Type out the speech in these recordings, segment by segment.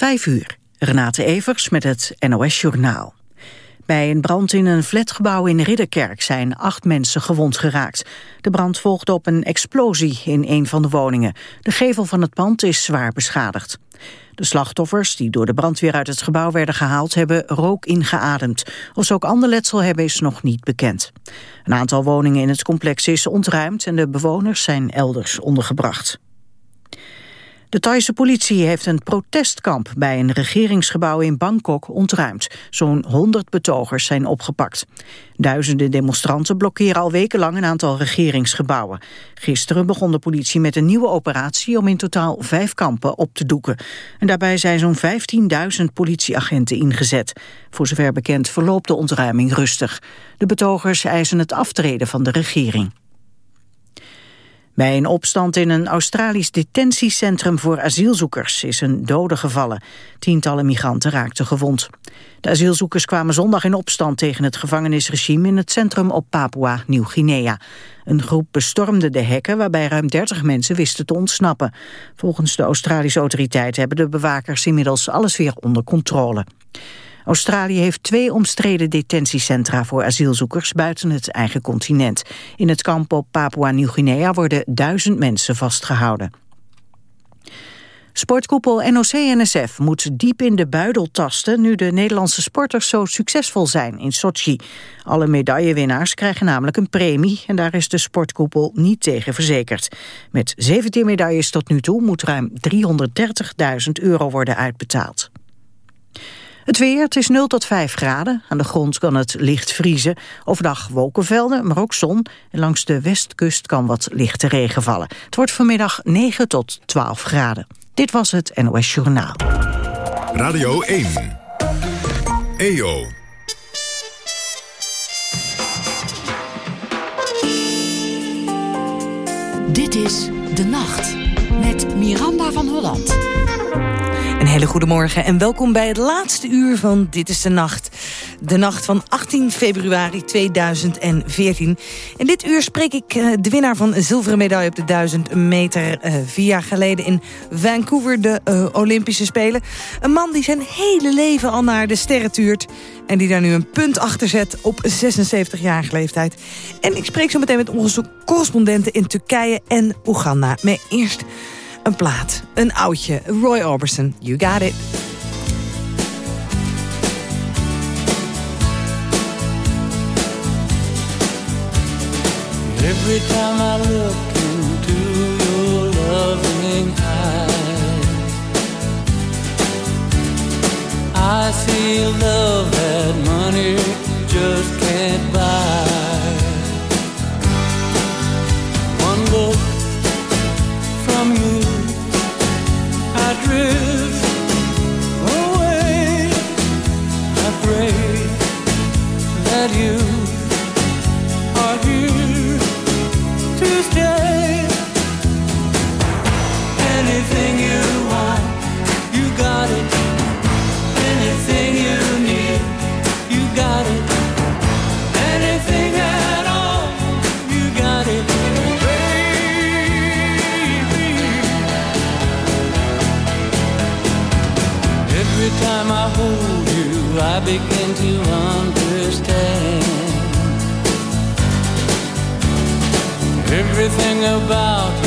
Vijf uur. Renate Evers met het NOS Journaal. Bij een brand in een flatgebouw in Ridderkerk zijn acht mensen gewond geraakt. De brand volgde op een explosie in een van de woningen. De gevel van het pand is zwaar beschadigd. De slachtoffers, die door de brandweer uit het gebouw werden gehaald, hebben rook ingeademd. Of ze ook ander letsel hebben, is nog niet bekend. Een aantal woningen in het complex is ontruimd en de bewoners zijn elders ondergebracht. De Thaise politie heeft een protestkamp bij een regeringsgebouw in Bangkok ontruimd. Zo'n 100 betogers zijn opgepakt. Duizenden demonstranten blokkeren al wekenlang een aantal regeringsgebouwen. Gisteren begon de politie met een nieuwe operatie om in totaal vijf kampen op te doeken. En daarbij zijn zo'n 15.000 politieagenten ingezet. Voor zover bekend verloopt de ontruiming rustig. De betogers eisen het aftreden van de regering. Bij een opstand in een Australisch detentiecentrum voor asielzoekers is een dode gevallen. Tientallen migranten raakten gewond. De asielzoekers kwamen zondag in opstand tegen het gevangenisregime in het centrum op Papua, Nieuw-Guinea. Een groep bestormde de hekken waarbij ruim 30 mensen wisten te ontsnappen. Volgens de Australische autoriteiten hebben de bewakers inmiddels alles weer onder controle. Australië heeft twee omstreden detentiecentra voor asielzoekers buiten het eigen continent. In het kamp op Papua-Nieuw-Guinea worden duizend mensen vastgehouden. Sportkoepel NOC-NSF moet diep in de buidel tasten... nu de Nederlandse sporters zo succesvol zijn in Sochi. Alle medaillewinnaars krijgen namelijk een premie... en daar is de sportkoepel niet tegen verzekerd. Met 17 medailles tot nu toe moet ruim 330.000 euro worden uitbetaald. Het weer, het is 0 tot 5 graden. Aan de grond kan het licht vriezen. Overdag wolkenvelden, maar ook zon. En langs de westkust kan wat lichte regen vallen. Het wordt vanmiddag 9 tot 12 graden. Dit was het NOS Journaal. Radio 1. EO. Dit is De Nacht met Miranda van Holland. Hele goede morgen en welkom bij het laatste uur van Dit is de Nacht. De nacht van 18 februari 2014. In dit uur spreek ik eh, de winnaar van een zilveren medaille op de 1000 meter... Uh, vier jaar geleden in Vancouver, de uh, Olympische Spelen. Een man die zijn hele leven al naar de sterren tuurt... en die daar nu een punt achter zet op 76-jarige leeftijd. En ik spreek zo meteen met onze correspondenten in Turkije en Oeganda. Maar eerst een plaat, een oudje. Roy Orbison, you got it. Every time I look into your loving eyes I see love that money just can't buy Every time I hold you, I begin to understand. Everything about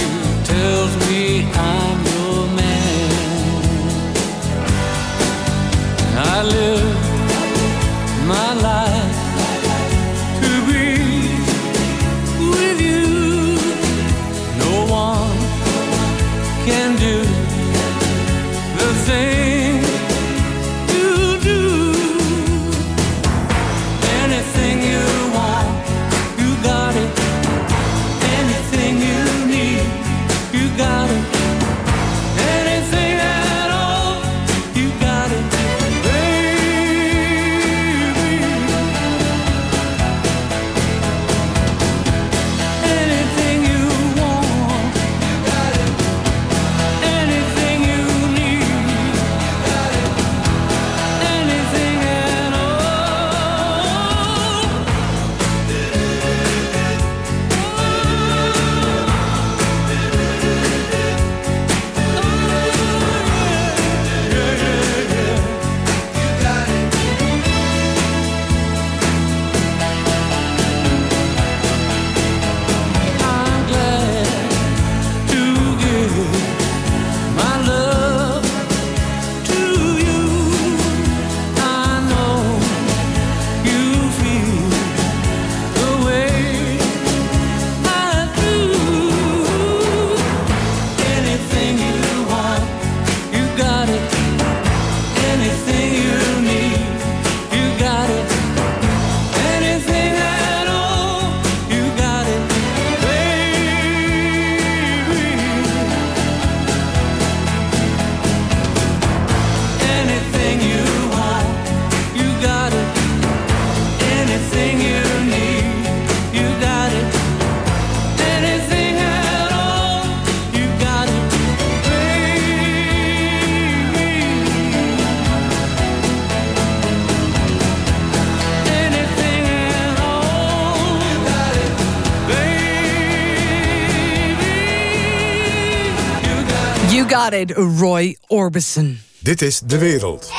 Roy Orbison. Dit is De Wereld.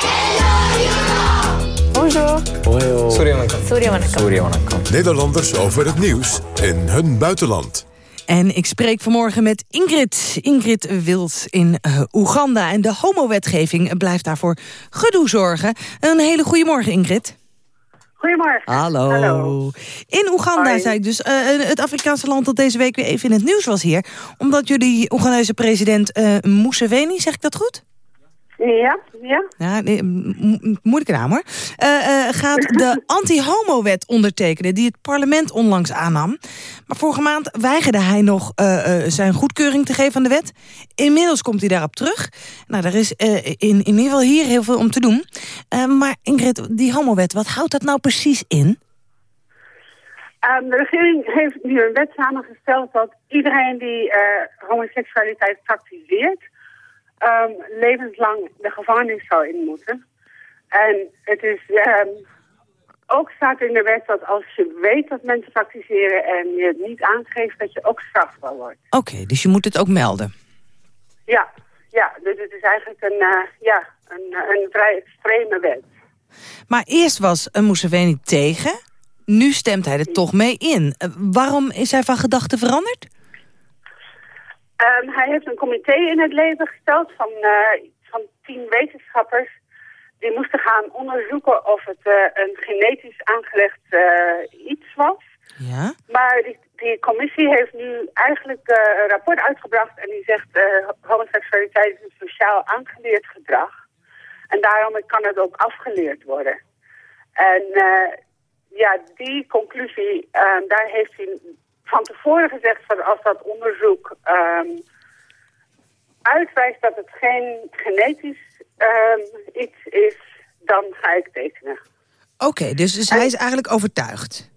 Nederlanders over het nieuws in hun buitenland. En ik spreek vanmorgen met Ingrid. Ingrid Wils in uh, Oeganda. En de homowetgeving blijft daarvoor gedoe zorgen. Een hele goede morgen, Ingrid. Goedemorgen. Hallo. Hallo. In Oeganda Hoi. zei ik dus, eh, het Afrikaanse land dat deze week weer even in het nieuws was hier. Omdat jullie Oegandese president eh Museveni, zeg ik dat goed? Ja, ja. Ja, nee, moeilijke naam hoor. Eh, eh, gaat de anti-homo-wet ondertekenen die het parlement onlangs aannam. Maar vorige maand weigerde hij nog eh, zijn goedkeuring te geven aan de wet. Inmiddels komt hij daarop terug. Nou, er is in, in ieder geval hier heel veel om te doen. Maar Ingrid, die homo-wet, wat houdt dat nou precies in? Ehm, de regering heeft nu een wet samengesteld dat iedereen die homoseksualiteit praktiseert, ehm, levenslang de gevangenis zou in moeten. En het is ehm, ook staat in de wet dat als je weet dat mensen praktiseren en je het niet aangeeft, dat je ook strafbaar wordt. Oké, dus je moet het ook melden. Ja, ja dus het is eigenlijk een, eh, ja, een, een vrij extreme wet. Maar eerst was uh, Museveni tegen. Nu stemt hij er toch mee in. Eh, waarom is hij van gedachten veranderd? Ehm, hij heeft een comité in het leven gesteld van, eh, van tien wetenschappers. Die moesten gaan onderzoeken of het eh, een genetisch aangelegd eh, iets was. Ja. Maar die, die commissie heeft nu eigenlijk een rapport uitgebracht en die zegt homoseksualiteit is een sociaal aangeleerd gedrag. En daarom kan het ook afgeleerd worden. En ja, die conclusie, eh, daar heeft hij van tevoren gezegd van als dat onderzoek ehm, uitwijst dat het geen genetisch ehm, iets is, dan ga ik tekenen. Oké, dus, dus hij is eigenlijk overtuigd.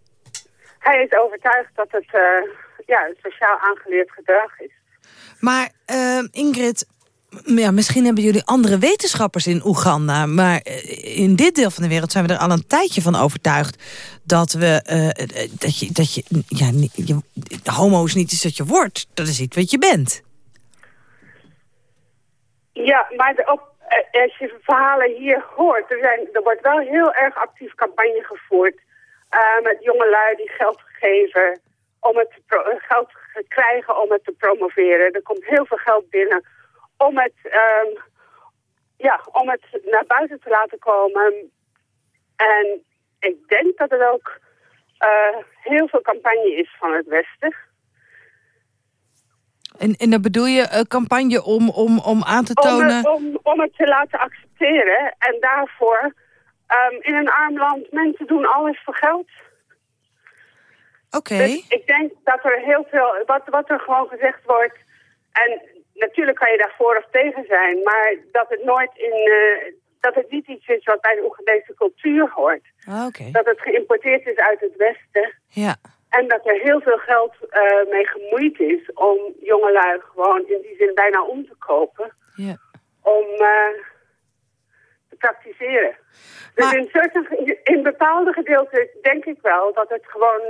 Hij is overtuigd dat het eh, ja, een sociaal aangeleerd gedrag is. Maar eh, Ingrid, ja, misschien hebben jullie andere wetenschappers in Oeganda... maar eh, in dit deel van de wereld zijn we er al een tijdje van overtuigd... dat, we, eh, dat je, dat je, ja, je, homo is niet iets dat je wordt, dat is iets wat je bent. Ja, maar op, eh, als je verhalen hier hoort, er, zijn, er wordt wel heel erg actief campagne gevoerd eh, met jongelui die geld geven om het te geld ge- krijgen om het te promoveren. Er komt heel veel geld binnen om het, ehm, ja, om het naar buiten te laten komen. En ik denk dat er ook eh, heel veel campagne is van het Westen. En, en dan bedoel je een campagne om, om, om aan te tonen... om, om het te laten accepteren. En daarvoor ehm, in een arm land, mensen doen alles voor geld. Oké, Dus ik denk dat er heel veel, wat, wat er gewoon gezegd wordt... en natuurlijk kan je daar voor of tegen zijn... maar dat het nooit in... eh, dat het niet iets is wat bij de Oegandese cultuur hoort. Ah. Dat het geïmporteerd is uit het Westen... Ja. En dat er heel veel geld eh, mee gemoeid is om jongelui gewoon in die zin bijna om te kopen ja. om eh, te praktiseren. Dus in, certain, in bepaalde gedeelten denk ik wel dat het gewoon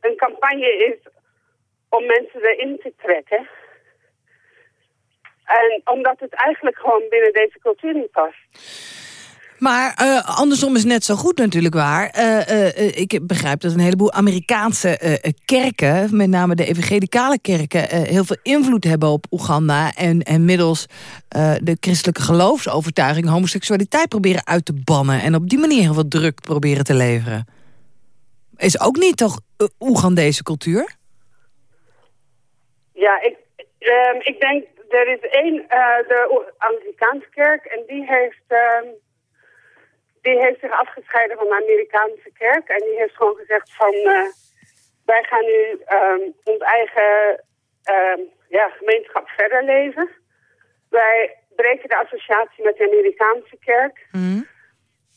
een campagne is om mensen erin te trekken. En omdat het eigenlijk gewoon binnen deze cultuur niet past. Maar eh, andersom is net zo goed natuurlijk waar. Eh, eh, ik begrijp dat een heleboel Amerikaanse kerken... met name de evangelicale kerken... heel veel invloed hebben op Oeganda... en, en middels de christelijke geloofsovertuiging... homoseksualiteit proberen uit te bannen... en op die manier heel veel druk proberen te leveren. Is ook niet toch Oegandese cultuur? Ja, ik, ehm, ik denk, er is één, eh, de Anglicaanse kerk, en die heeft, ehm, die heeft zich afgescheiden van de Amerikaanse kerk. En die heeft gewoon gezegd van, eh, wij gaan nu ehm, ons eigen ehm, ja, gemeenschap verder leven. Wij breken de associatie met de Amerikaanse kerk.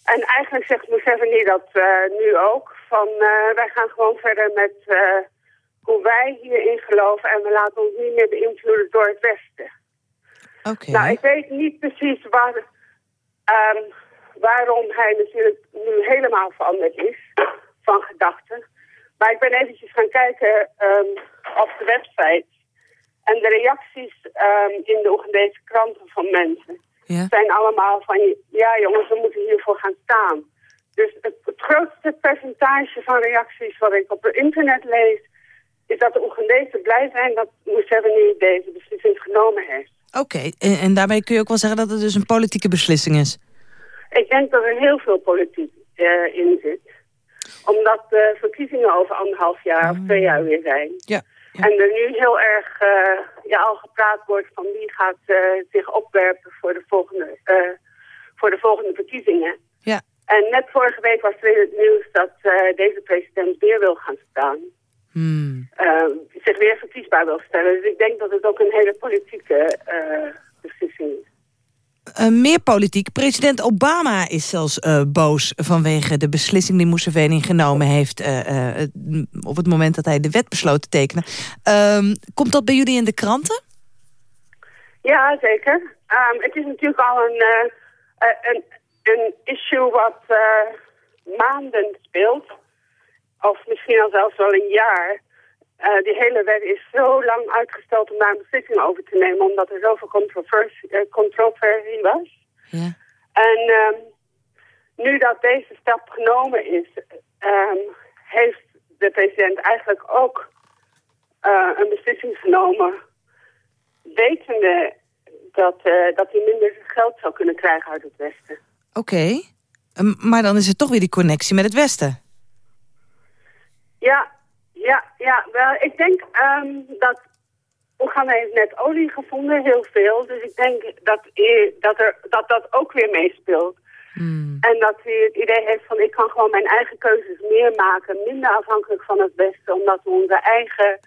En eigenlijk zegt Museveni dat eh, nu ook. Van wij gaan gewoon verder met hoe wij hierin geloven. En we laten ons niet meer beïnvloeden door het Westen. Oké. Nou, ik weet niet precies waar, ehm, waarom hij natuurlijk nu helemaal veranderd is van gedachten. Maar ik ben eventjes gaan kijken ehm, op de website. En de reacties ehm, in de Oegandese kranten van mensen Ja. zijn allemaal van... ja jongens, we moeten hiervoor gaan staan. Dus het, het grootste percentage van reacties wat ik op het internet lees... is dat de Oegandese blij zijn dat Museveni deze beslissing genomen heeft. Oké, en, en daarmee kun je ook wel zeggen dat het dus een politieke beslissing is. Ik denk dat er heel veel politiek eh, in zit. Omdat de verkiezingen over anderhalf jaar of twee jaar weer zijn. Ja. ja. En er nu heel erg eh, ja, al gepraat wordt van wie gaat eh, zich opwerpen voor de, volgende, voor de volgende verkiezingen. Ja. En net vorige week was er in het nieuws dat deze president weer wil gaan staan. Hmm. Eh, zich weer verkiesbaar wil stellen. Dus ik denk dat het ook een hele politieke eh, beslissing is. Eh, meer politiek. President Obama is zelfs eh, boos vanwege de beslissing die Museveni genomen heeft... op het moment dat hij de wet besloot te tekenen. Ehm, komt dat bij jullie in de kranten? Ja, zeker. Ehm, het is natuurlijk al een, een, een issue wat maanden speelt. Of misschien al zelfs wel een jaar. Eh, die hele wet is zo lang uitgesteld om daar een beslissing over te nemen... omdat er zoveel controversie, eh, controversie was. Ja. En ehm, nu dat deze stap genomen is... ehm, heeft de president eigenlijk ook eh, een beslissing genomen wetende dat, dat hij minder geld zou kunnen krijgen uit het Westen. Oké. Ehm, maar dan is er toch weer die connectie met het Westen. Ja, ja, ja. Wel, ik denk ehm, dat Oeganda heeft net olie gevonden, heel veel. Dus ik denk dat, dat, er, dat dat ook weer meespeelt. Hmm. En dat hij het idee heeft van ik kan gewoon mijn eigen keuzes meer maken, minder afhankelijk van het Westen, omdat we onze eigen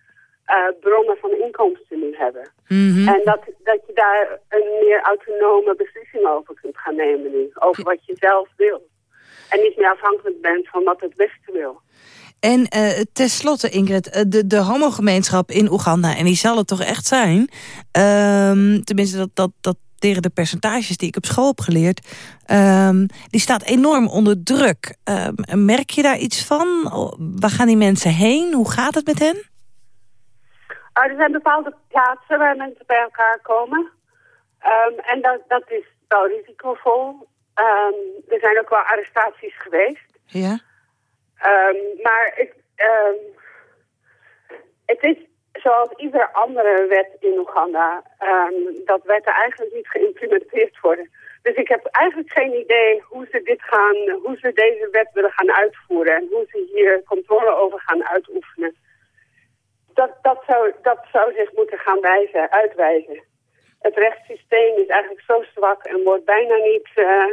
eh, bronnen van inkomsten nu hebben. Mhm. En dat, dat je daar een meer autonome beslissing over kunt gaan nemen nu. Over wat je zelf wil. En niet meer afhankelijk bent van wat het Westen wil. En eh tenslotte, Ingrid, eh, de, de homogemeenschap in Oeganda... en die zal het toch echt zijn... ehm, tenminste, dat, dat, dat tegen de percentages die ik op school heb geleerd... ehm, die staat enorm onder druk. Ehm, merk je daar iets van? Oh, Waar gaan die mensen heen? Hoe gaat het met hen? Ah, er zijn bepaalde plaatsen waar mensen bij elkaar komen. En dat, dat is wel risicovol. Er zijn ook wel arrestaties geweest. Ja? Ehm, maar ik, ehm, het is zoals ieder andere wet in Oeganda, ehm, dat wetten eigenlijk niet geïmplementeerd worden. Dus ik heb eigenlijk geen idee hoe ze dit gaan, hoe ze deze wet willen gaan uitvoeren en hoe ze hier controle over gaan uitoefenen. Dat, dat, zou, dat zou zich moeten gaan wijzen, uitwijzen. Het rechtssysteem is eigenlijk zo zwak en wordt bijna niet eh,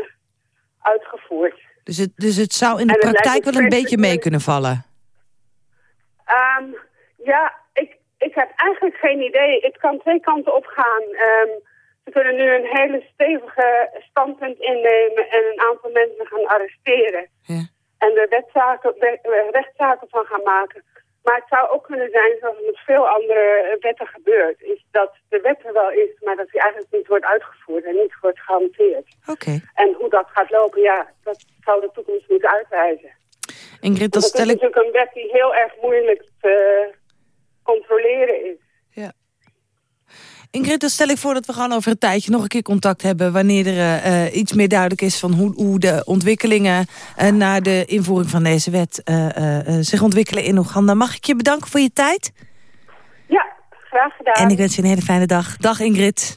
uitgevoerd. Dus het, dus het zou in de praktijk wel een beetje mee kunnen vallen. Ehm, ja, ik, ik heb eigenlijk geen idee. Het kan twee kanten op gaan. Ehm, ze kunnen nu een hele stevige standpunt innemen en een aantal mensen gaan arresteren. Ja. En er we- eh, rechtszaken van gaan maken. Maar het zou ook kunnen zijn, zoals het met veel andere wetten gebeurt, is dat de wet er wel is, maar dat die eigenlijk niet wordt uitgevoerd en niet wordt gehanteerd. Oké. En hoe dat gaat lopen, ja, dat zou de toekomst moeten uitwijzen. Ingrid, Dat stel is ik... natuurlijk een wet die heel erg moeilijk te controleren is. Ingrid, dan stel ik voor dat we gewoon over een tijdje nog een keer contact hebben... wanneer er eh, iets meer duidelijk is van hoe, hoe de ontwikkelingen... eh, naar de invoering van deze wet eh, zich ontwikkelen in Oeganda. Mag ik je bedanken voor je tijd? Ja, graag gedaan. En ik wens je een hele fijne dag. Dag Ingrid.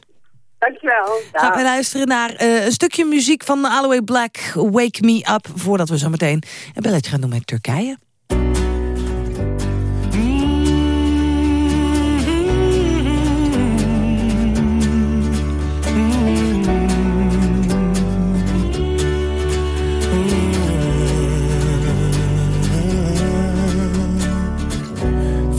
Dankjewel. Gaan we luisteren naar een stukje muziek van Aloe Black, Wake Me Up... voordat we zo meteen een belletje gaan doen met Turkije.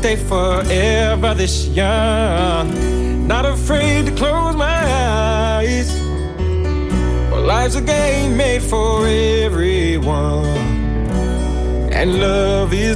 stay forever this young, not afraid to close my eyes. Well, life's a game made for everyone and love is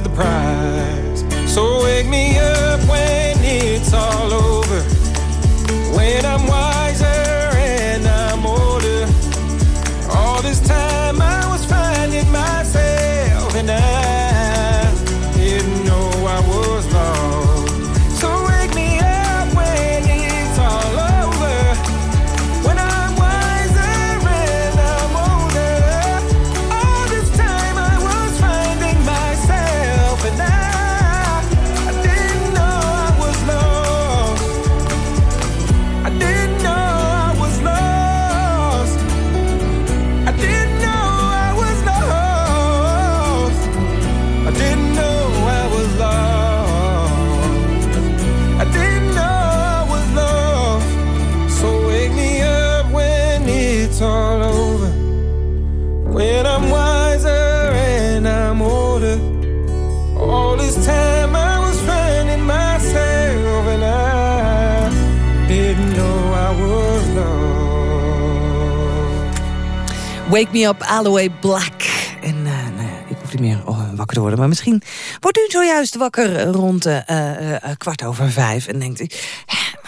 Wake Me Up, Aloe Black. En eh, nou ik hoef niet meer oh, wakker te worden. Maar misschien wordt u zojuist wakker rond eh, kwart over vijf. En denkt u,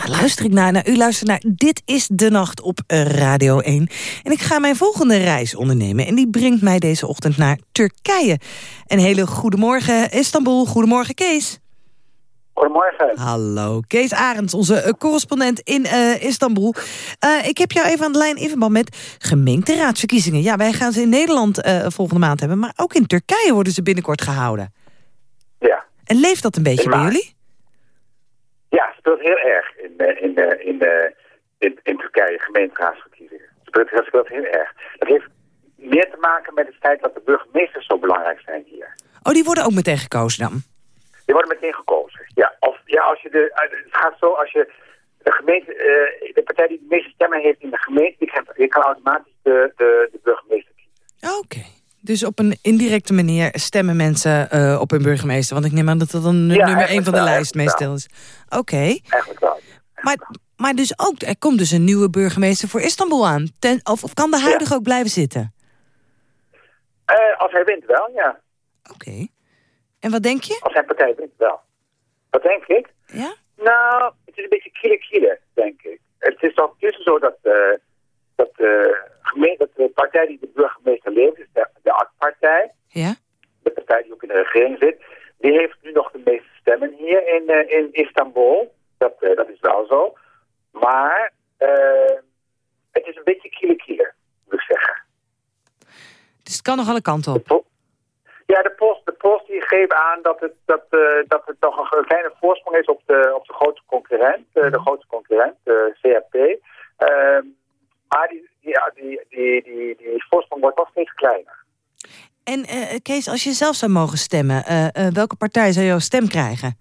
luister ik naar? Nou, u luistert naar Dit is de Nacht op Radio 1. En ik ga mijn volgende reis ondernemen. En die brengt mij deze ochtend naar Turkije. Een hele goedemorgen Istanbul. Goedemorgen Kees. Goedemorgen. Hallo, Kees Arends, onze eh, correspondent in eh, Istanbul. Eh, ik heb jou even aan de lijn in verband met gemeenteraadsverkiezingen. Ja, wij gaan ze in Nederland volgende maand hebben... maar ook in Turkije worden ze binnenkort gehouden. Ja. En leeft dat een beetje bij jullie? ja, het speelt heel erg in, in, in, in, in Turkije, gemeenteraadsverkiezingen. Speelt, speelt heel erg. Dat heeft meer te maken met het feit dat de burgemeesters zo belangrijk zijn hier. Oh, die worden ook meteen gekozen dan? Die worden meteen gekozen. Ja, als je de, het gaat zo, als je de gemeente, eh, de partij die de meeste stemmen heeft in de gemeente, die, kan automatisch de, de, de burgemeester kiezen. Oké. Dus op een indirecte manier stemmen mensen eh, op hun burgemeester. Want ik neem aan dat dat dan Ja, nummer één van de wel, lijst meestal is. Oké. Eigenlijk wel. Maar, maar dus ook, er komt dus een nieuwe burgemeester voor Istanbul aan. Ten, of, of kan de huidige ook blijven zitten? Eh, als hij wint wel, ja. Oké. En wat denk je? Als zijn partij wint wel. Wat denk ik? Ja? Nou, het is een beetje kiele-kiele, denk ik. Het is toch tussen zo dat, eh, dat, eh, gemeen, dat de partij die de burgemeester levert, is de, de AK-partij, Ja? de partij die ook in de regering zit, die heeft nu nog de meeste stemmen hier in, eh, in Istanbul. Dat, dat is wel zo. Maar het is een beetje kiele-kiele, moet ik zeggen. Dus het kan nog alle kanten op. Ja, de post, de post die geeft aan dat het, dat, eh, dat het nog een kleine voorsprong is op de, op de grote concurrent, eh, de grote concurrent, de CRP. Ehm, maar die, die, ja, die, die, die, die voorsprong wordt nog steeds kleiner. En eh, Kees, als je zelf zou mogen stemmen, eh, eh, welke partij zou jouw stem krijgen?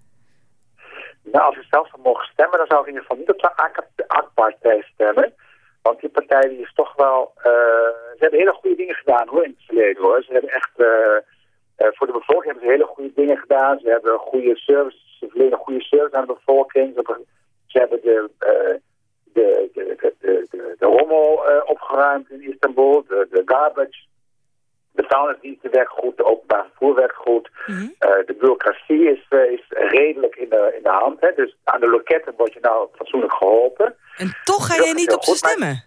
Nou, als ik zelf zou mogen stemmen, dan zou ik in ieder geval niet op de AK- de AK-partij stemmen. Want die partij die is toch wel... eh, ze hebben hele goede dingen gedaan hoor, in het verleden hoor. Ze hebben echt... eh, eh, voor de bevolking hebben ze hele goede dingen gedaan. Ze hebben goede service, ze verlenen goede service aan de bevolking. Ze hebben, ze hebben de, eh, de, de, de, de, de, de rommel eh, opgeruimd in Istanbul, de, de garbage. De vuilnisdiensten werkt goed, de openbaar vervoer werkt goed. Mhm. Eh, de bureaucratie is, eh, is redelijk in de, in de hand. Hè? Dus aan de loketten word je nou fatsoenlijk geholpen. En toch ga is niet op ze stemmen?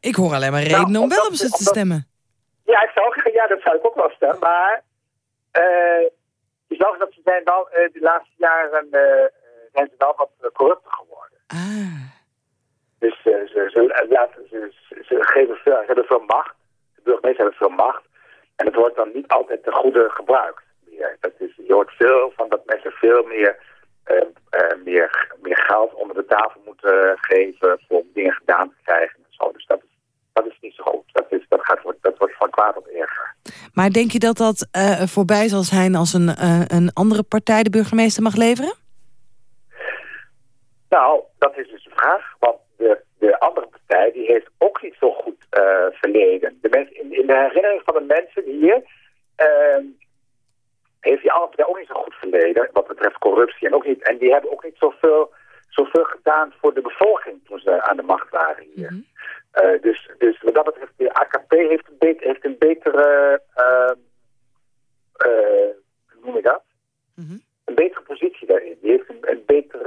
Ik hoor alleen maar redenen om omdat- wel op ze te stemmen. Ja, ik zou, ja, dat zou ik ook wel. Maar eh je zag dat ze zijn wel eh, de laatste jaren eh, zijn ze wel wat corrupter geworden. Ah. Dus ze, ze, laten, ze, ze, ze geven veel, ze hebben veel macht. De burgemeester hebben veel macht. En het wordt dan niet altijd ten goede gebruikt. Meer. Dat is, je hoort veel van dat mensen veel meer, meer, meer geld onder de tafel moeten geven voor om dingen gedaan te krijgen. En zo. Dus dat is, dat is niet zo goed. Dat, is, dat, gaat, dat wordt van kwaad op erger. Maar denk je dat dat eh, voorbij zal zijn als een, eh, een andere partij de burgemeester mag leveren? Nou, dat is dus de vraag. Want de, de andere partij die heeft ook niet zo goed eh, verleden. De mensen, in, in de herinnering van de mensen hier... ehm, heeft die andere partij ook niet zo goed verleden wat betreft corruptie. En, ook niet, en die hebben ook niet zoveel, zoveel gedaan voor de bevolking toen ze aan de macht waren hier. Eh, dus, dus wat dat betreft, de AKP heeft een, bet- heeft een betere... ehm, eh, hoe noem je dat? Mhm. Een betere positie daarin. Die heeft een, een beter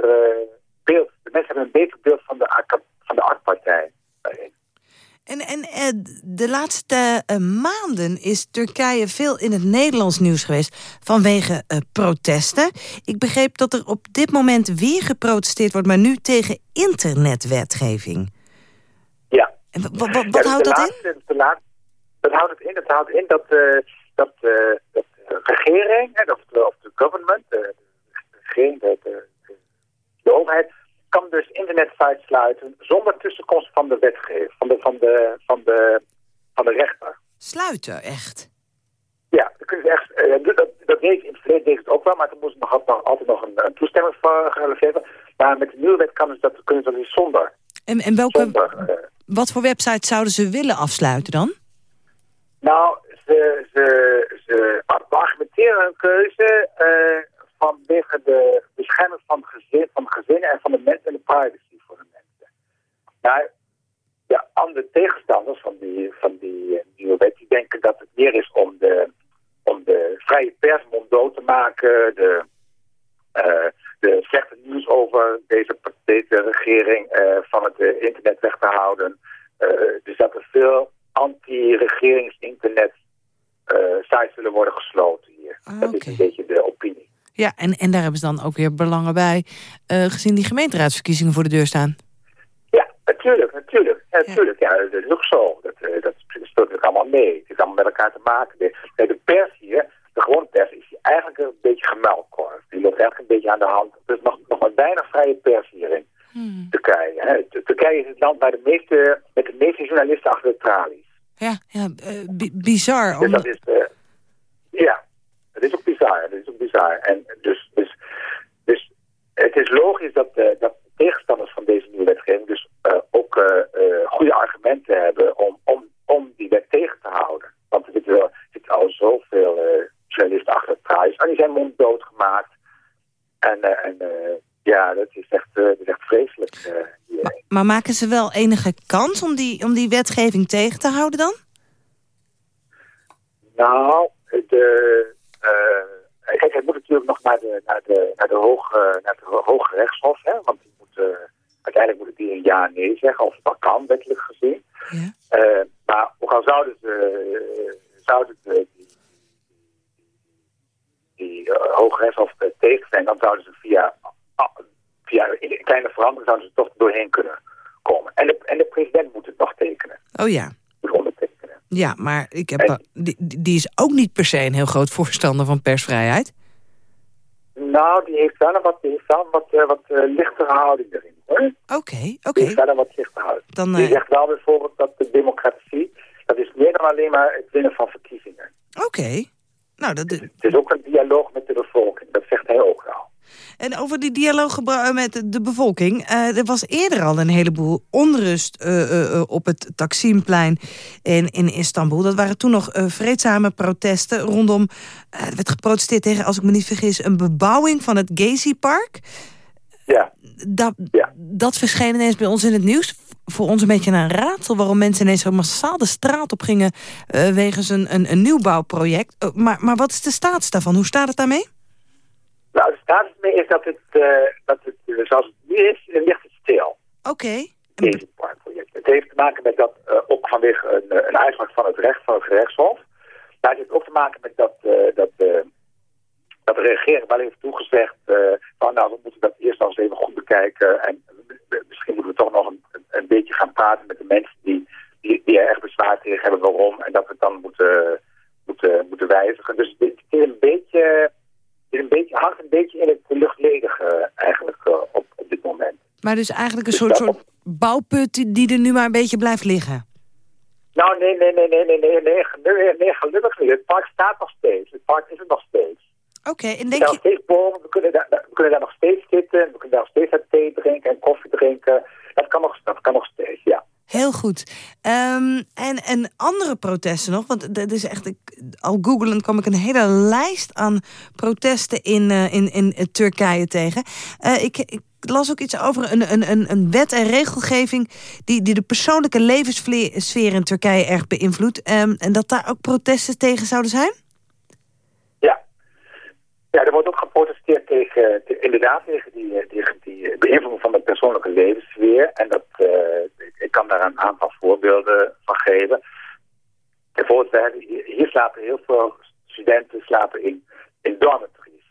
beeld. De mensen hebben een beter beeld van de, AK, van de AK-partij. daarin. En, en eh, de laatste maanden is Turkije veel in het Nederlands nieuws geweest vanwege protesten. Ik begreep dat er op dit moment weer geprotesteerd wordt, maar nu tegen internetwetgeving. Ja. En wa- wa- wa- Ja, wat dus houdt de dat in? laatste- de laatste- dat houdt het in. Dat houdt in dat, eh, dat, eh, dat de regering, hè, of, de, of de government, eh, de, regering, de, de, de- de overheid, kan dus internetsites sluiten zonder tussenkomst van de wetgever, van de, van de, van de, van de rechter. Sluiten, echt. Ja, dat, kunnen ze echt, dat, dat, deed in het verleden deed het ook wel, maar toen moest nog, had nog altijd nog een, een toestemming voor gegeven. Maar met de nieuwe wet kan dus dat, kunnen ze dat niet zonder. En, en welke, zonder eh, wat voor websites zouden ze willen afsluiten dan? Nou, ze, ze, ze argumenteren hun keuze eh, vanwege de bescherming van, gezin, gezinnen en van de mensen en de privacy voor de mensen. Maar de andere tegenstanders van die, van die eh, nieuwe wet, die denken dat het meer is om de, om de vrije pers monddood te maken, de, eh, de slechte nieuws over deze, deze regering eh, van het eh, internet weg te houden. Eh, dus dat er veel anti-regerings-internet sites zullen worden gesloten hier. Ah, dat is een beetje de opinie. Ja, en, en daar hebben ze dan ook weer belangen bij, gezien die gemeenteraadsverkiezingen voor de deur staan. Ja, natuurlijk, natuurlijk. Ja, natuurlijk. Ja, dat is ook zo. Dat, dat speelt natuurlijk allemaal mee. Het heeft allemaal met elkaar te maken. De, de pers hier, de gewone pers, is eigenlijk een beetje gemelkorfd. Die loopt eigenlijk een beetje aan de hand. Er is nog, nog maar weinig vrije pers hier in Turkije. Hè. Tur- Turkije is het land waar de meeste, met de meeste journalisten achter de tralies. Ja, ja eh, bi- bizar. Dus om- dat is, eh, ja, dat is ook bizar. Dat is ook bizar. En dus, dus, dus het is logisch dat, eh, dat de tegenstanders van deze nieuwe wetgeving dus ook goede argumenten hebben om, om, om die wet tegen te houden. Want er wel, er zitten al zoveel eh, journalisten achter het tralies. En die zijn monddood gemaakt. En, eh, en eh, ja, dat is echt, eh, dat is echt vreselijk. eh. Maar maken ze wel enige kans om die, om die wetgeving tegen te houden dan? Nou, de, eh, kijk, het moet natuurlijk nog naar de, naar de, naar de, hoog, eh, naar het ho- Hoge Rechtshof, hè, want die moet, eh, uiteindelijk moeten die een ja nee zeggen, of dat kan, wettelijk gezien. Ja. Eh, maar ook al zouden ze, eh, zouden ze die, eh, Hoge Rechtshof eh, tegen zijn, dan zouden ze via, ah, via een kleine verandering zouden ze toch doorheen kunnen komen. En de, en de president moet het nog tekenen, Oh ja. moet ondertekenen. Ja, maar ik heb, En- die, die is ook niet per se een heel groot voorstander van persvrijheid. Nou, die heeft wel een wat, die heeft wel een wat, eh, wat lichtere houding erin. Oké, oké. Die heeft wel een wat lichtere houding. Dan, Die zegt wel bijvoorbeeld dat de democratie, dat is meer dan alleen maar het winnen van verkiezingen. Oké. Nou, dat, Het is ook een dialoog met de bevolking, dat zegt hij ook wel. En over die dialoog gebra- met de bevolking. eh, er was eerder al een heleboel onrust eh, eh, eh, op het Taksimplein in, in Istanbul. Dat waren toen nog eh, vreedzame protesten rondom... eh, er werd geprotesteerd tegen, als ik me niet vergis... een bebouwing van het Gezi-park. Ja, Dat, Ja. dat verscheen ineens bij ons in het nieuws. Voor ons een beetje een raadsel waarom mensen ineens zo massaal de straat op gingen... eh, wegens een, een, een nieuwbouwproject. Eh, maar, maar wat is de status daarvan? Hoe staat het daarmee? nou de status mee is dat het, eh, dat het zoals het nu is, ligt het stil. Oké. Deze parkproject. Het heeft te maken met dat, ook vanwege een, een uitspraak van het recht, van het gerechtshof. Maar het heeft ook te maken met dat, dat, dat de regering wel heeft toegezegd van nou, we moeten dat eerst nog eens even goed bekijken. En misschien moeten we toch nog een, een beetje gaan praten met de mensen die, die, die er echt bezwaar tegen hebben waarom. En dat we het dan moeten, moeten, moeten wijzigen. Dus het is een beetje, is een beetje, hangt een beetje in het luchtledige eigenlijk eh, op, op dit moment. Maar dus eigenlijk een Dus soort, soort bouwput die- er nu maar een beetje blijft liggen. Nou, nee, nee, nee, nee, nee, nee, nee, nee, nee, gelukkig niet. Het park staat nog steeds. Het park is er nog steeds. Oké, en Er denk je... bomen, we kunnen, daar, we kunnen daar nog steeds zitten. We kunnen daar nog steeds thee drinken en koffie drinken. Dat kan nog, dat kan nog steeds, ja. Heel goed. Ehm, en, en andere protesten nog, want dat is echt, ik, al googelend kwam ik een hele lijst aan protesten in, eh, in, in eh, Turkije tegen. Eh, ik, ik las ook iets over een, een, een, wet en regelgeving die, die de persoonlijke levenssfeer in Turkije erg beïnvloedt. Ehm, en dat daar ook protesten tegen zouden zijn? Ja. Er wordt ook geprotesteerd tegen, te- inderdaad, tegen die, eh, die eh, beïnvloeding van de persoonlijke levenssfeer. En dat, eh, ik, kan daar een aantal voorbeelden van geven. Bijvoorbeeld, hier, slapen heel veel studenten slapen in, in dormitories.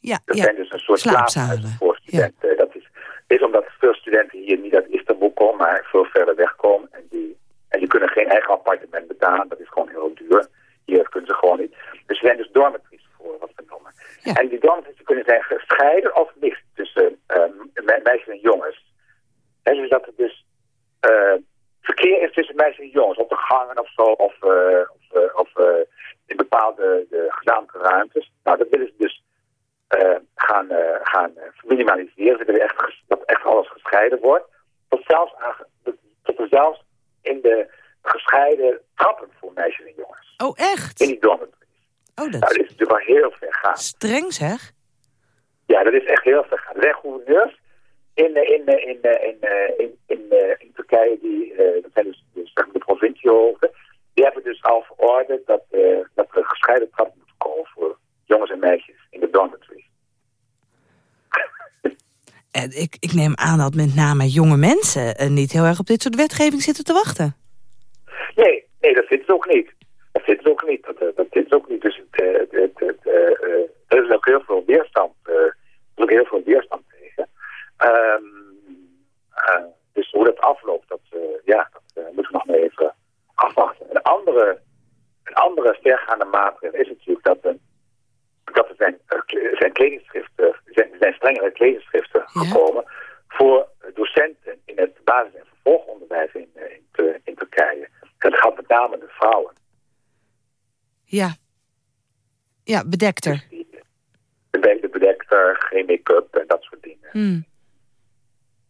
Ja, Dat ja. zijn dus een soort slaapzalen. voor studenten. Dat is, is omdat veel studenten hier niet uit Istanbul komen, maar veel verder weg komen. En die, en die kunnen geen eigen appartement betalen. Dat is gewoon heel duur. Hier kunnen ze gewoon niet. Dus er zijn dus dormitories voor, wat we noemen. Ja. En die dormitories die kunnen zijn gescheiden of niet tussen ehm, me- meisjes en jongens. En dus dat er dus eh, verkeer is tussen meisjes en jongens. Op de gangen of zo. Of, eh, of, eh, of eh, in bepaalde de gezamenlijke ruimtes. Nou, dat willen ze dus eh, gaan, eh, gaan eh, minimaliseren. Ze willen echt, ges- dat echt alles gescheiden wordt. Tot, zelfs aan, tot er zelfs in de gescheiden trappen voor meisjes en jongens. Oh, echt? In die dormitories. Oh, dat Nou, dat is is natuurlijk wel heel ver gaan. Streng zeg. Ja, dat is echt heel ver gaan. Er zijn gouverneurs in, eh, in, eh, in, eh, in, eh, in, in, eh, in Turkije, die, eh, dat zijn dus, dus zeg maar de provinciehoofden, die hebben dus al verorderd dat, eh, dat er gescheiden trappen moeten komen voor jongens en meisjes in de dormitories. En ik, ik neem aan dat met name jonge mensen eh, niet heel erg op dit soort wetgeving zitten te wachten. Nee, nee, dat zit het ook niet. Dat zit het ook niet. Dat, eh, dat zit het ook niet. Dus het, eh, het, het, het, eh, eh, er is ook heel veel weerstand. eh, er is ook heel veel weerstand tegen. Ehm, eh, dus hoe dat afloopt, dat, eh, ja, dat eh, moeten we nog maar even afwachten. Een andere, een andere vergaande maatregel is natuurlijk dat, er dat er zijn, eh, kle- zijn kledingsschriften, er zijn, er zijn strengere kledingsschriften Ja. gekomen voor docenten in het basis- en vervolgonderwijs in, eh, in, Tur- in Turkije. Dat gaat met name de vrouwen. Ja. Ja, bedekter. Die, de, be- de bedekter, geen make-up en dat soort dingen. Hmm.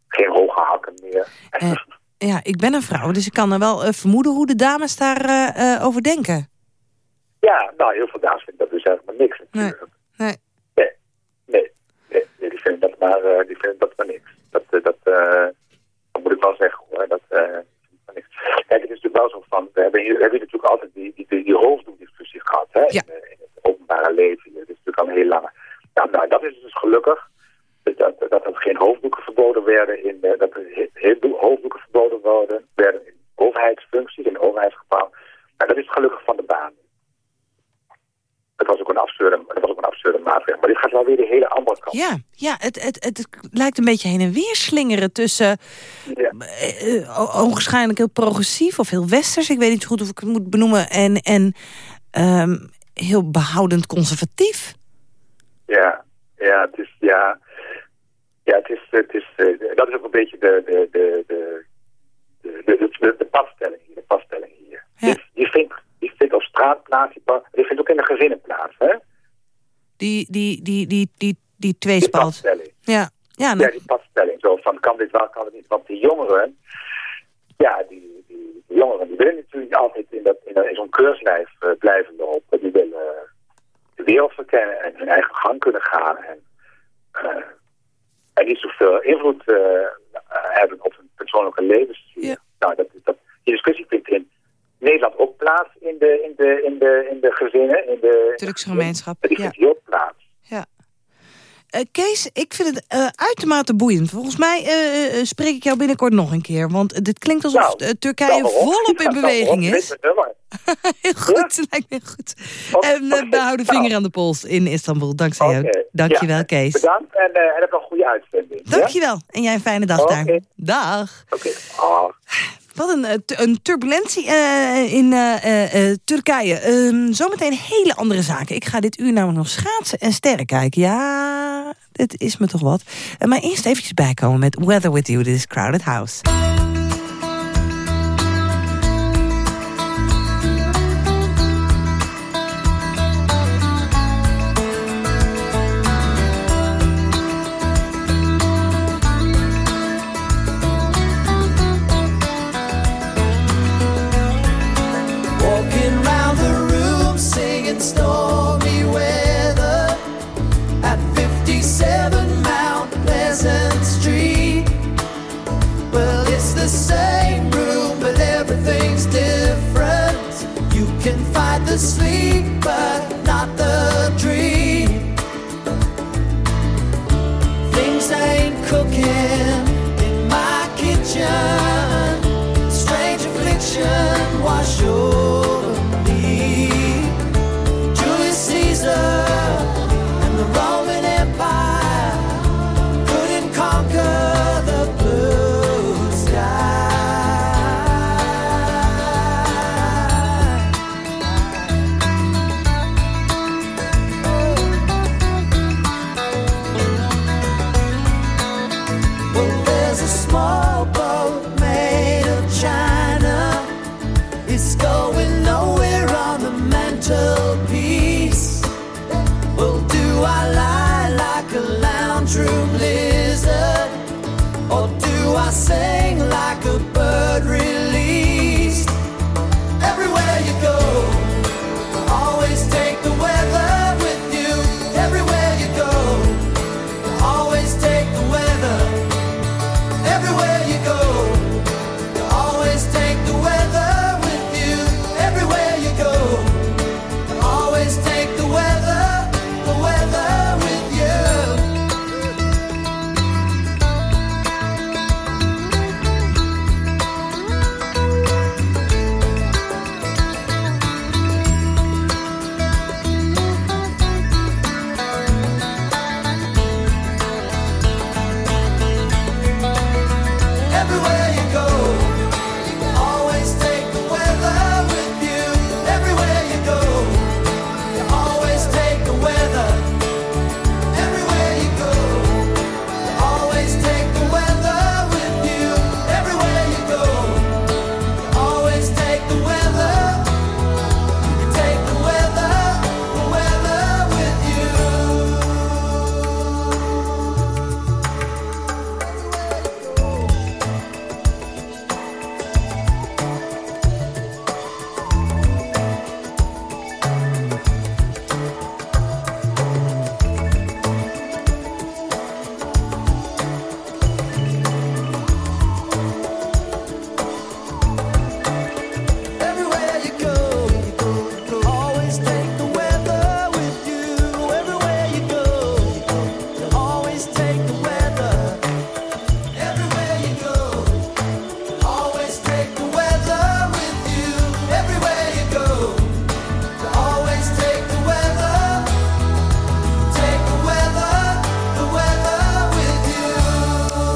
Geen hoge hakken meer. Eh, Ja, ik ben een vrouw, dus ik kan er wel eh, vermoeden hoe de dames daarover eh over denken. Ja, nou, heel veel dames vinden dat dus helemaal niks natuurlijk. Nee. Nee, nee, nee, nee, die vinden dat maar, die vinden dat maar niks. Dat, dat, dat moet ik wel zeggen hoor. Dat, Kijk, het is natuurlijk wel zo van, we hebben hier, we hebben natuurlijk altijd die, die, die, die hoofddoekdiscussie gehad hè, Ja. in, in het openbare leven. Dat is natuurlijk al een heel lange. Nou, nou, dat is dus gelukkig. Dat, dat, er geen hoofddoeken verboden werden, in, eh, dat er he- heel veel hoofddoeken verboden worden, werden in overheidsfuncties, in overheidsgebouwen. Nou, dat is gelukkig van de baan. Dat was ook een absurde, dat was ook een maatregel. Maar dit gaat wel weer de hele andere kant. Ja, ja het, het, het lijkt een beetje heen en weer slingeren tussen Ja. eh, eh, heel progressief of heel westers. Ik weet niet zo goed of ik het moet benoemen. En, en ehm, heel behoudend conservatief. Ja, ja, het is, ja, ja, het is, het is, eh, dat is ook een beetje de, de, de, de, de, de, de, de hier, de padstelling hier. Ja. Vindt op straat plaats, die vindt ook in de gezinnen plaats, hè? Die, die, die, die, die, die tweespalt. Ja, ja, Ja, die padstelling. Zo van, kan dit wel, kan het niet. Want die jongeren, ja, die, die, die jongeren, die willen natuurlijk altijd in, dat, in, zo'n keurslijf eh, blijven lopen. Die willen eh, de wereld verkennen en hun eigen gang kunnen gaan. En, eh, en niet zoveel invloed eh, eh, hebben op hun persoonlijke levensstuur. Ja. Nou, dat, dat, die discussie vindt in Nederland ook plaats in de, in de, in de, in de gezinnen. In de Turkse gemeenschap, ja. vindt hier ook plaats. ja. Eh, Kees, ik vind het eh, uitermate boeiend. Volgens mij eh, spreek ik jou binnenkort nog een keer. Want dit klinkt alsof Nou, Turkije volop in Ja, beweging is. Heel goed, lijkt me goed. En we houden nou. vinger aan de pols in Istanbul. Dankzij jou. Oké. Dankjewel, Ja, Kees. Bedankt en, heb een goede uitzending. ja? Dankjewel. En jij een fijne dag daar. Dag. Oké. Ah. Wat een, eh, een turbulentie eh, in eh, Turkije. Ehm, zometeen hele andere zaken. Ik ga dit uur namelijk nog schaatsen en sterren kijken. Ja, dit is me toch wat. Maar eerst eventjes bijkomen met Weather With You. Dit is Crowded House.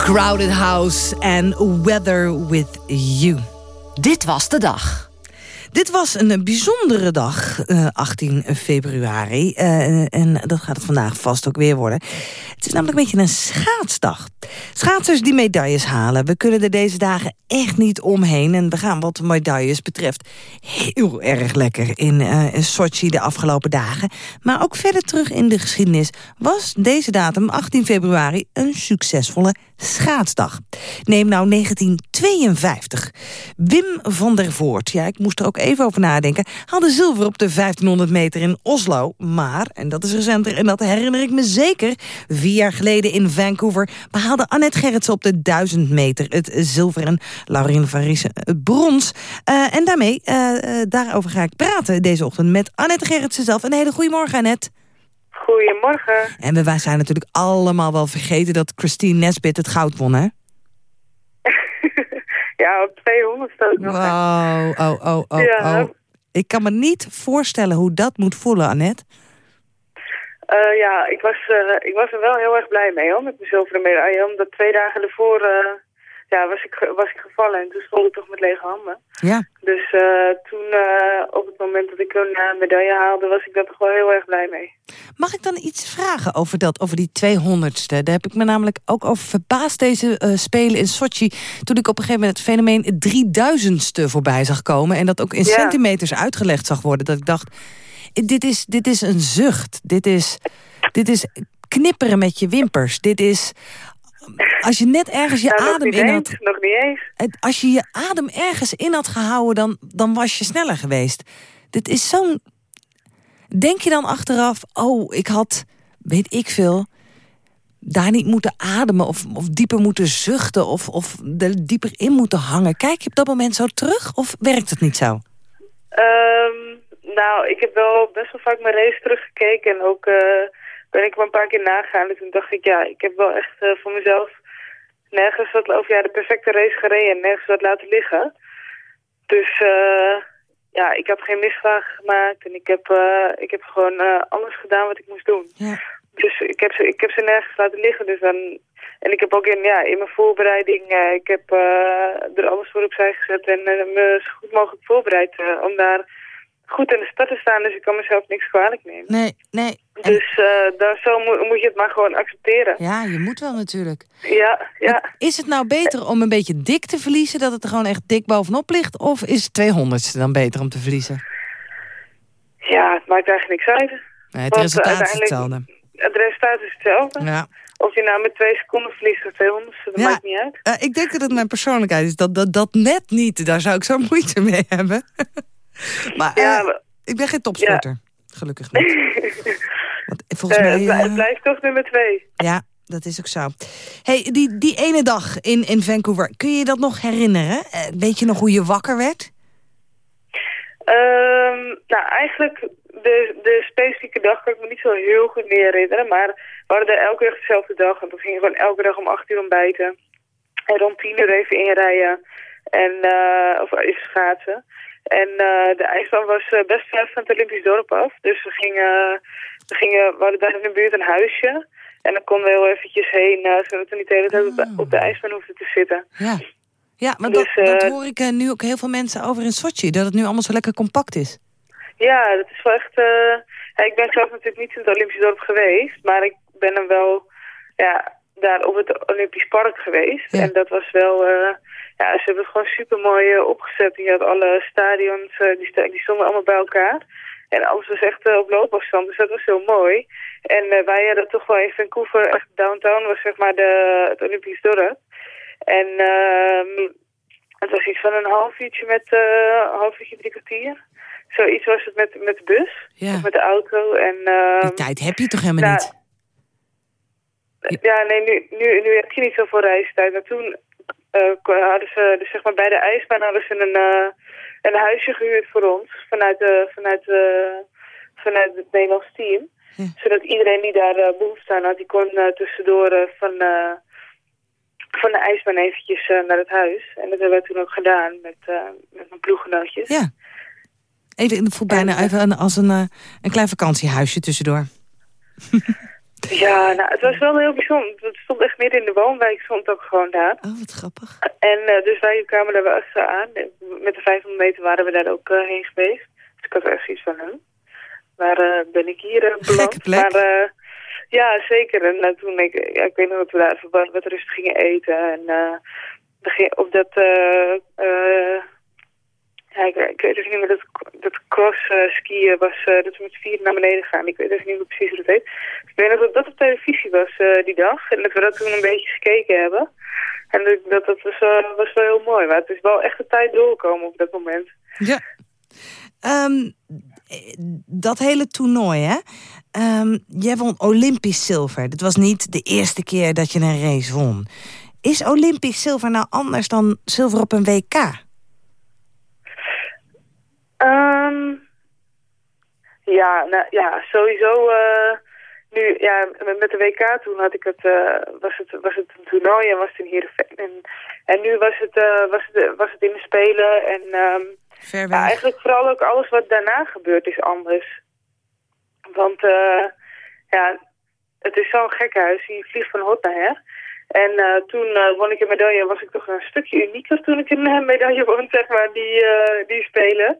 Crowded House en Weather With You. Dit was de dag. Dit was een eh, bijzondere dag, eh, 18 februari. Eh, en dat gaat het vandaag vast ook weer worden. Het is namelijk een beetje een schaatsdag. Schaatsers die medailles halen. We kunnen er deze dagen echt niet omheen. En we gaan wat medailles betreft heel erg lekker in, uh, Sochi de afgelopen dagen. Maar ook verder terug in de geschiedenis was deze datum, 18 februari, een succesvolle schaatsdag. Neem nou 1952. Wim van der Voort, ja, ik moest er ook even over nadenken... haalde zilver op de 1500 meter in Oslo. Maar, en dat is recenter en dat herinner ik me zeker... vier jaar geleden in Vancouver behaalde Annette Gerritsen op de 1000 meter... het zilver en Laurien van Riesen het brons. Uh, en daarmee, uh, daarover ga ik praten deze ochtend met Annette Gerritsen zelf. Een hele goede morgen, Annette. Goedemorgen. En we zijn natuurlijk allemaal wel vergeten dat Christine Nesbit het goud won, hè? ja, op 200 ook nog. Wow, oh, oh, oh, Ja. oh. Ik kan me niet voorstellen hoe dat moet voelen, Annette. Eh, ja, ik was, eh, ik was er wel heel erg blij mee hoor, met mijn zilveren medaille. Omdat twee dagen ervoor eh, ja, was, ik, was ik gevallen en toen stond ik toch met lege handen. Ja. Dus toen, op het moment dat ik een medaille haalde, was ik daar toch wel heel erg blij mee. Mag ik dan iets vragen over, dat, over die 200ste? Daar heb ik me namelijk ook over verbaasd deze Spelen in Sochi... toen ik op een gegeven moment het fenomeen 3000ste voorbij zag komen... en dat ook in Ja. centimeters uitgelegd zag worden. Dat ik dacht, dit is, dit is een zucht. Dit is, dit is knipperen met je wimpers. Dit is... Als je net ergens je Nou, adem in eens, had... nog niet eens. Als je je adem ergens in had gehouden, dan, dan was je sneller geweest. Dit is zo'n... Denk je dan achteraf, oh, ik had, weet ik veel... daar niet moeten ademen of, of dieper moeten zuchten... Of, of er dieper in moeten hangen. Kijk je op dat moment zo terug of werkt het niet zo? Ehm, nou, ik heb wel best wel vaak mijn race teruggekeken en ook eh, ben ik wel een paar keer nagegaan. En toen dacht ik, ja, ik heb wel echt eh, voor mezelf nergens wat, of ja, de perfecte race gereden en nergens wat laten liggen. Dus eh, ja, ik heb geen misvragen gemaakt en ik heb, ik heb gewoon alles gedaan wat ik moest doen. Ja. Dus ik heb, ze, ik heb ze nergens laten liggen. Dus dan, en ik heb ook in, ja, in mijn voorbereiding, ik heb er alles voor opzij gezet en me zo goed mogelijk voorbereid om daar goed in de stad te staan. Dus ik kan mezelf niks kwalijk nemen. Nee, nee. En- Dus eh, daar, zo moet, moet je het maar gewoon accepteren. ja, je moet wel natuurlijk. Ja, ja. Is het nou beter om een beetje dik te verliezen... dat het er gewoon echt dik bovenop ligt? Of is 200ste dan beter om te verliezen? Ja, het maakt eigenlijk niks uit. Nee, het Want, resultaat is hetzelfde. Het resultaat is hetzelfde. Ja. Of je nou met twee seconden verliest of 200, dat Ja. maakt niet uit. Eh, ik denk dat het mijn persoonlijkheid is. Dat, dat, dat net niet. Daar zou ik zo moeite mee hebben. maar Ja, eh, ik ben geen topsporter. Gelukkig niet. Want volgens Eh, mij... het blij- eh, het blijft toch nummer twee. ja, dat is ook zo. hey, die, die ene dag in, in Vancouver, kun je dat nog herinneren? Eh, weet je nog hoe je wakker werd? Ehm, nou, eigenlijk de, de specifieke dag kan ik me niet zo heel goed meer herinneren. Maar we hadden elke dag dezelfde dag. En we gingen gewoon elke dag om 8 uur ontbijten. En rond 10 uur even inrijden. En, eh of even schaatsen. En eh, de ijsbaan was eh, best ver van het Olympisch dorp af. Dus we gingen, we gingen, we hadden daar in de buurt een huisje. En dan konden we heel eventjes heen, eh, zodat we niet de hele tijd op de, op de ijsbaan hoefden te zitten. Ja. Ja, maar Dus, dat, dat eh, hoor ik eh, nu ook heel veel mensen over in Sochi. Dat het nu allemaal zo lekker compact is. Ja, dat is wel echt... eh, ik ben zelf natuurlijk niet in het Olympisch dorp geweest, maar ik ben er wel ja, daar op het Olympisch park geweest. Ja. En dat was wel... eh, ja, ze hebben het gewoon super mooi opgezet. Je had alle stadions, eh, die, stonden allemaal bij elkaar. En alles was echt eh, op loopafstand, dus dat was heel mooi. En eh, wij hadden toch wel in Vancouver, echt downtown was zeg maar de, het Olympisch dorp. En ehm, het was iets van een half uurtje met eh, een half uurtje, drie kwartier. Zoiets was het met, met de bus, Ja. of met de auto. En, ehm, Die tijd heb je toch helemaal nou, niet? ja, nee, nu, nu, nu heb je niet zoveel reistijd. Maar toen eh, hadden ze, dus zeg maar bij de ijsbaan hadden ze een, eh, een huisje gehuurd voor ons. Vanuit, de, vanuit, de, vanuit het Nederlands team. Ja. Zodat iedereen die daar eh, behoefte aan had, die kon eh, tussendoor eh, van, eh, van de ijsbaan eventjes eh, naar het huis. En dat hebben we toen ook gedaan met, eh, met mijn ploeggenootjes. Ja. Even, het voelt bijna even als een, eh, een klein vakantiehuisje tussendoor. Ja, nou, het was wel heel bijzonder. Het stond echt midden in de woonwijk, stond ook gewoon daar. Oh, wat grappig. En eh, dus wij kwamen er wel extra aan. Met de 500 meter waren we daar ook eh, heen geweest. Dus ik had echt zoiets van, huh? waar eh, ben ik hier uh, beland? Maar, Ja, zeker. En toen ik, ja, ik weet nog dat we daar even wat, wat rustig gingen eten. En eh, op dat, ja, ik, weet even niet meer, dat, dat cross eh, skiën was, eh, dat we met vier naar beneden gaan. Ik weet even niet meer precies hoe dat heet. Ik weet nog dat dat op televisie was eh, die dag. En dat we dat toen een beetje gekeken hebben. En dat, dat, dat was, was wel heel mooi. Maar het is wel echt de tijd doorgekomen op dat moment. Ja. Ehm, eh, dat hele toernooi, hè? Ehm, jij won Olympisch zilver. Dit was niet de eerste keer dat je een race won. Is Olympisch zilver nou anders dan zilver op een WK? Ja, nou, ja, sowieso. eh, nu, ja, met de WK toen had ik het, eh, was, het, was het een toernooi en was het in Heerenveen. En, en nu was het, eh, was, het, was het in de Spelen. En ehm, Ver ja, eigenlijk vooral ook alles wat daarna gebeurt is anders. Want eh, ja, het is zo'n gekhuis. Je vliegt van hot naar her. En toen eh, won ik een medaille en was ik toch een stukje unieker toen ik een medaille won, zeg maar, die, die spelen.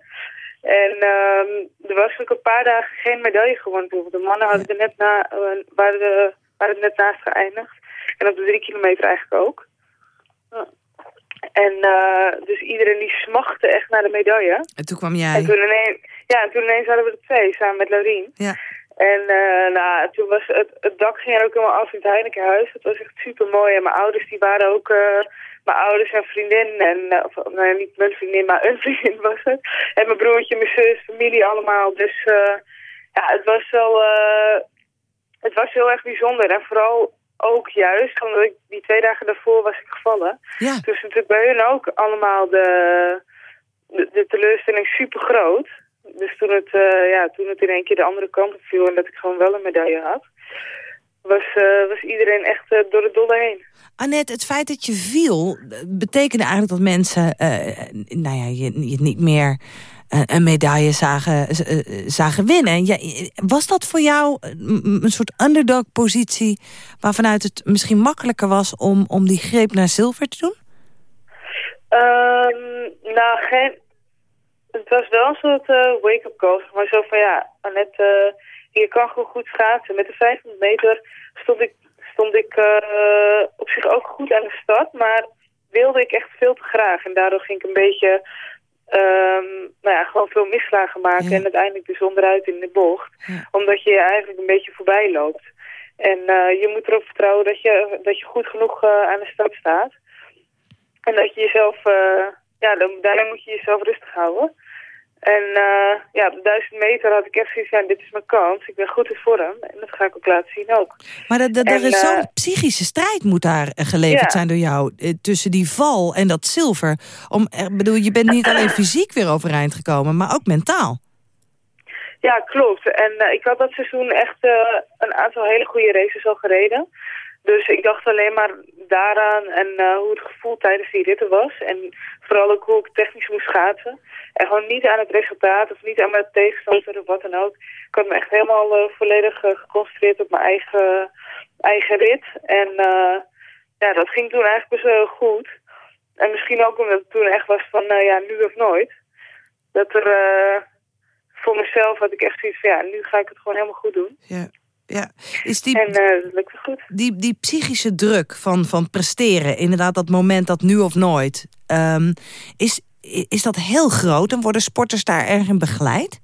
En ehm, er was ook een paar dagen geen medaille gewonnen. De mannen hadden er net na, eh, waren, er- waren er net naast geëindigd. En op de drie kilometer eigenlijk ook. Ja. En eh, dus iedereen die smachtte echt naar de medaille. En toen kwam En jij. toen ineens, ja, en toen ineens hadden we er twee, samen met Laurien. Ja. En nou, toen was het, het dak ging er ook helemaal af in het Heinekenhuis. Het was echt super mooi. En mijn ouders die waren ook, eh, mijn ouders en vriendin. En, eh, of, ja, niet mijn vriendin, maar een vriendin was het. En mijn broertje, mijn zus, familie allemaal. Dus eh, ja, het was wel, het was heel erg bijzonder. En vooral ook juist, omdat ik die twee dagen daarvoor was ik gevallen. Ja. Dus natuurlijk bij hun ook allemaal de, de, de teleurstelling super groot. Dus toen het, eh, ja, toen het in één keer de andere kant op viel en dat ik gewoon wel een medaille had, was, eh, was iedereen echt eh, door de dolle heen. Annette, het feit dat je viel, betekende eigenlijk dat mensen nou ja, je, je niet meer een medaille zagen, zagen winnen. Ja, was dat voor jou een een soort underdog-positie waarvanuit het misschien makkelijker was om, om die greep naar zilver te doen? Ehm, nou, geen... Het was wel een soort eh, wake-up call. zeg Maar zo van, ja, Annette, eh, je kan gewoon goed schaatsen. Met de 500 meter stond ik, stond ik eh, op zich ook goed aan de start. Maar wilde ik echt veel te graag. En daardoor ging ik een beetje... ehm, nou ja, gewoon veel misslagen maken. Ja. En uiteindelijk dus onderuit in de bocht. Ja. Omdat je eigenlijk een beetje voorbij loopt. En je moet erop vertrouwen dat je, dat je goed genoeg aan de start staat. En dat je jezelf, ja, dan, daarna moet je jezelf rustig houden. En eh, ja, op de duizend meter had ik echt zoiets van, dit is mijn kans. Ik ben goed in vorm en dat ga ik ook laten zien ook. Maar dat, dat, er is eh, zo'n psychische strijd moet daar eh, geleverd Ja. zijn door jou. eh, Tussen die val en dat zilver. Om, eh, bedoel, je bent niet alleen fysiek weer overeind gekomen, maar ook mentaal. Ja, klopt. En eh, ik had dat seizoen echt eh, een aantal hele goede races al gereden. Dus ik dacht alleen maar daaraan en eh, hoe het gevoel tijdens die ritten was. En vooral ook hoe ik technisch moest schaatsen. En gewoon niet aan het resultaat of niet aan mijn tegenstander of wat dan ook. Ik had me echt helemaal eh, volledig eh, geconcentreerd op mijn eigen, eigen rit. En ja, dat ging toen eigenlijk best wel goed. En misschien ook omdat het toen echt was van, nou ja, nu of nooit. Dat er... voor mezelf had ik echt zoiets van, ja, nu ga ik het gewoon helemaal goed doen. Ja. Ja. Is die, En eh dat lukte goed. die, die psychische druk van, van presteren, inderdaad dat moment dat nu of nooit, ehm, is, is dat heel groot en worden sporters daar erg in begeleid?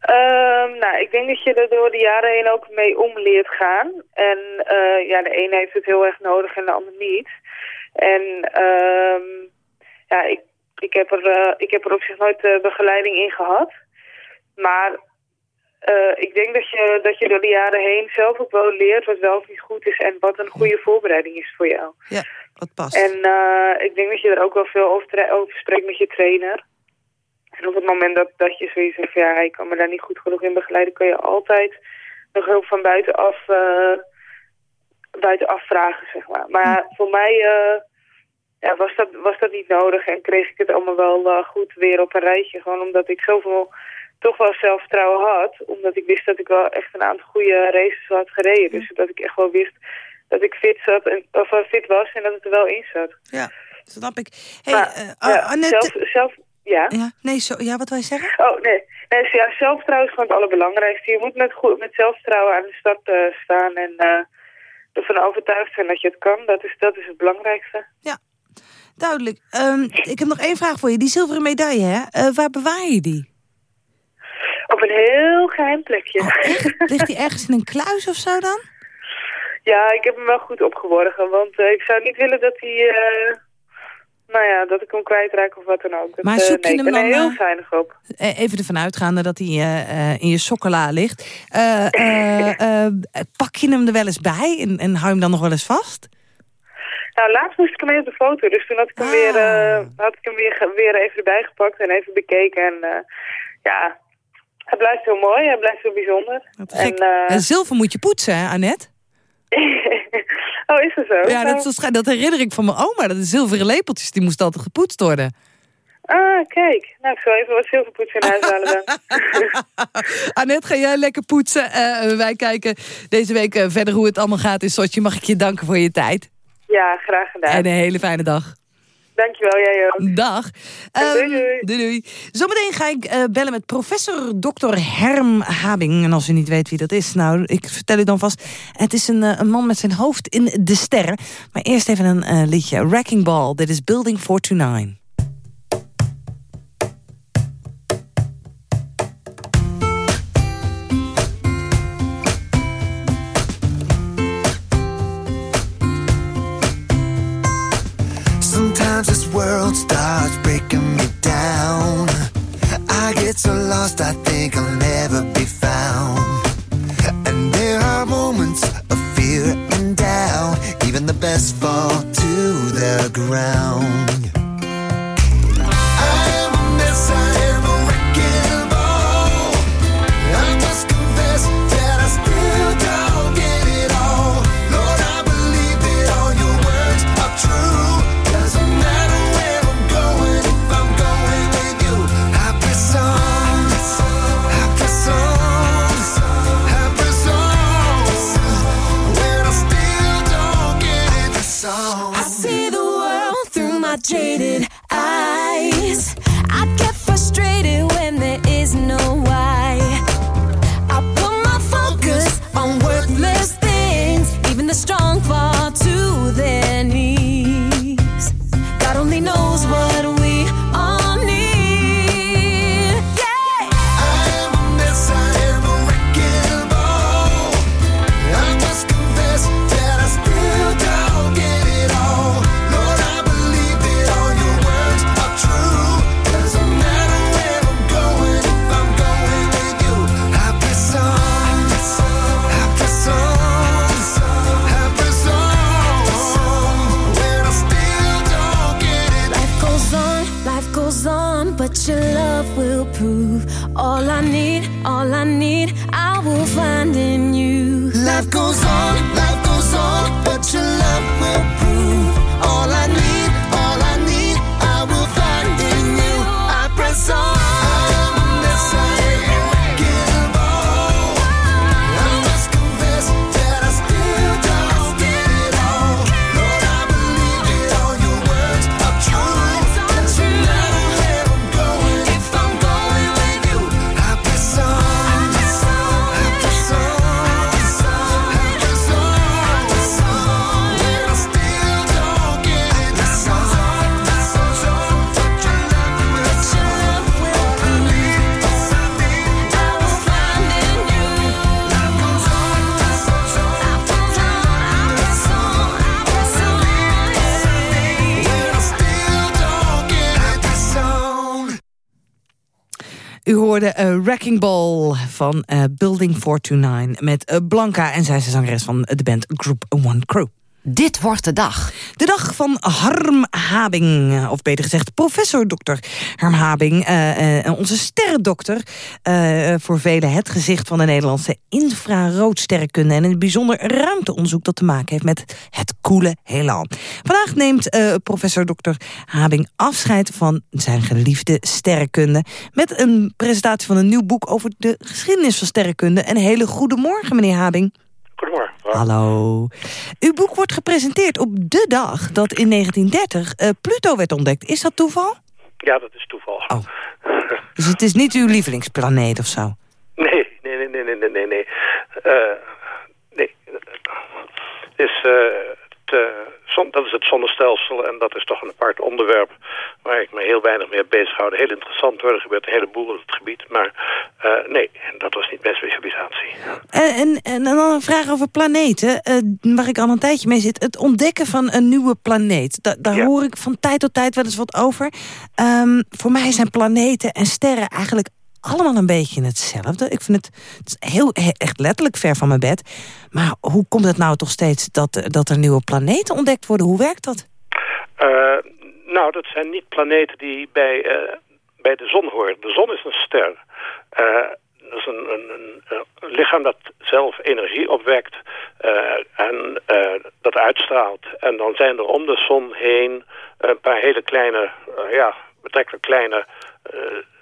Ehm, nou, ik denk dat je er door de jaren heen ook mee om leert gaan. En eh, ja, de een heeft het heel erg nodig en de ander niet. En ehm, ja, ik, ik, heb er, eh, ik heb er op zich nooit begeleiding in gehad. Maar eh, ik denk dat je, dat je door de jaren heen zelf ook wel leert wat wel of niet goed is... en wat een goede voorbereiding is voor jou. Ja, wat past. En eh, ik denk dat je er ook wel veel over, spreekt met je trainer. En op het moment dat, dat je zoiets van ja, hij kan me daar niet goed genoeg in begeleiden, kun je altijd nog hulp van buitenaf, eh buitenaf vragen, zeg maar. Maar voor mij eh, ja, was, dat, was dat niet nodig en kreeg ik het allemaal wel goed weer op een rijtje. Gewoon omdat ik zoveel toch wel zelfvertrouwen had. Omdat ik wist dat ik wel echt een aantal goede races had gereden. Dus dat ik echt wel wist dat ik fit, zat en, of, eh, fit was en dat het er wel in zat. Ja, snap ik. Hey, Maar, eh, ja, Annette... zelf, zelf, ja. Ja, nee, zo, ja, wat wil je zeggen? Oh, nee. Nee, ja, zelfvertrouwen is gewoon het allerbelangrijkste. Je moet met, goed, met zelfvertrouwen aan de start eh, staan en ervan overtuigd zijn dat je het kan. Dat is, dat is het belangrijkste. Duidelijk. Ehm, ik heb nog één vraag voor je. Die zilveren medaille, hè? Waar bewaar je die? Op een heel geheim plekje. Oh? Ligt die ergens in een kluis of zo dan? Ja, ik heb hem wel goed opgeborgen, want eh, ik zou niet willen dat hij... eh, nou ja, dat ik hem kwijtraak of wat dan ook. Dat, Maar eh, zoek je nee, hem ik ben er dan, heel eh, veilig op. Eh, Even ervan uitgaande dat hij in je sokkenla ligt. Pak je hem er wel eens bij en, en hou je hem dan nog wel eens vast? Nou, laatst moest ik hem op de foto, dus toen had ik hem, Ah. weer, eh, had ik hem weer, weer even erbij gepakt en even bekeken. En ja, hij blijft heel mooi, hij blijft heel bijzonder. En, eh, En zilver moet je poetsen, hè, Annette? oh, is dat zo? Ja, dat, is, dat herinner ik van mijn oma. Dat de zilveren lepeltjes, die moesten altijd gepoetst worden. Ah, kijk. Nou, ik zal even wat zilverpoets in huis halen dan. Annette, ga jij lekker poetsen. Eh, wij kijken deze week eh, verder hoe het allemaal gaat in Sochi. Mag ik je danken voor je tijd. ja, graag gedaan. En een hele fijne dag. Dankjewel, jij ook. Dag. doei, Ehm, doei. doei, doei. Zometeen ga ik eh, bellen met professor Dr. Herm Habing. En als u niet weet wie dat is, nou, ik vertel u dan vast. Het is een, eh, een man met zijn hoofd in de sterren. Maar eerst even een eh, liedje. Wrecking Ball, dit is Building 429. Lost, I think I'll never be found. And there are moments of fear and doubt. Even the best fall to the ground. Hoorde eh, Wrecking Ball van eh, Building 429 met eh, Blanca. En zij is de zangeres van de band Group One Crew. Dit wordt de dag. De dag van Harm Habing, eh, of beter gezegd professor Dr. Harm Habing. eh, eh, onze sterrendokter, eh, voor velen het gezicht van de Nederlandse infraroodsterrenkunde... en in het bijzonder ruimteonderzoek dat te maken heeft met het koele heelal. Vandaag neemt professor Dr. Habing afscheid van zijn geliefde sterrenkunde... met een presentatie van een nieuw boek over de geschiedenis van sterrenkunde. Een hele goede morgen, meneer Habing. Goedemorgen. Hallo. Uw boek wordt gepresenteerd op de dag dat in 1930 eh, Pluto werd ontdekt. Is dat toeval? Ja, dat is toeval. Oh. Dus het is niet uw lievelingsplaneet of zo? Nee, nee, nee, nee, nee, nee, nee. nee. Eh, nee. Het is, eh, zon- dat is het zonnestelsel en dat is toch een apart onderwerp waar ik me heel weinig mee bezig houd. Heel interessant hoor, er gebeurt een heleboel in het gebied. Maar eh, nee, dat was niet mijn specialisatie. En, en, en dan een vraag over planeten, eh, waar ik al een tijdje mee zit. Het ontdekken van een nieuwe planeet. Da- daar hoor ik van tijd tot tijd wel eens wat over. Ehm, voor mij zijn planeten en sterren eigenlijk allemaal een beetje hetzelfde. Ik vind het, het is heel, he- echt letterlijk ver van mijn bed. Maar hoe komt het nou toch steeds dat, dat er nieuwe planeten ontdekt worden? Hoe werkt dat? Eh, nou, dat zijn niet planeten die bij, eh, bij de zon horen. De zon is een ster. Eh, dat is een, lichaam dat zelf energie opwekt en dat uitstraalt. En dan zijn er om de zon heen een paar hele kleine, ja, betrekkelijk kleine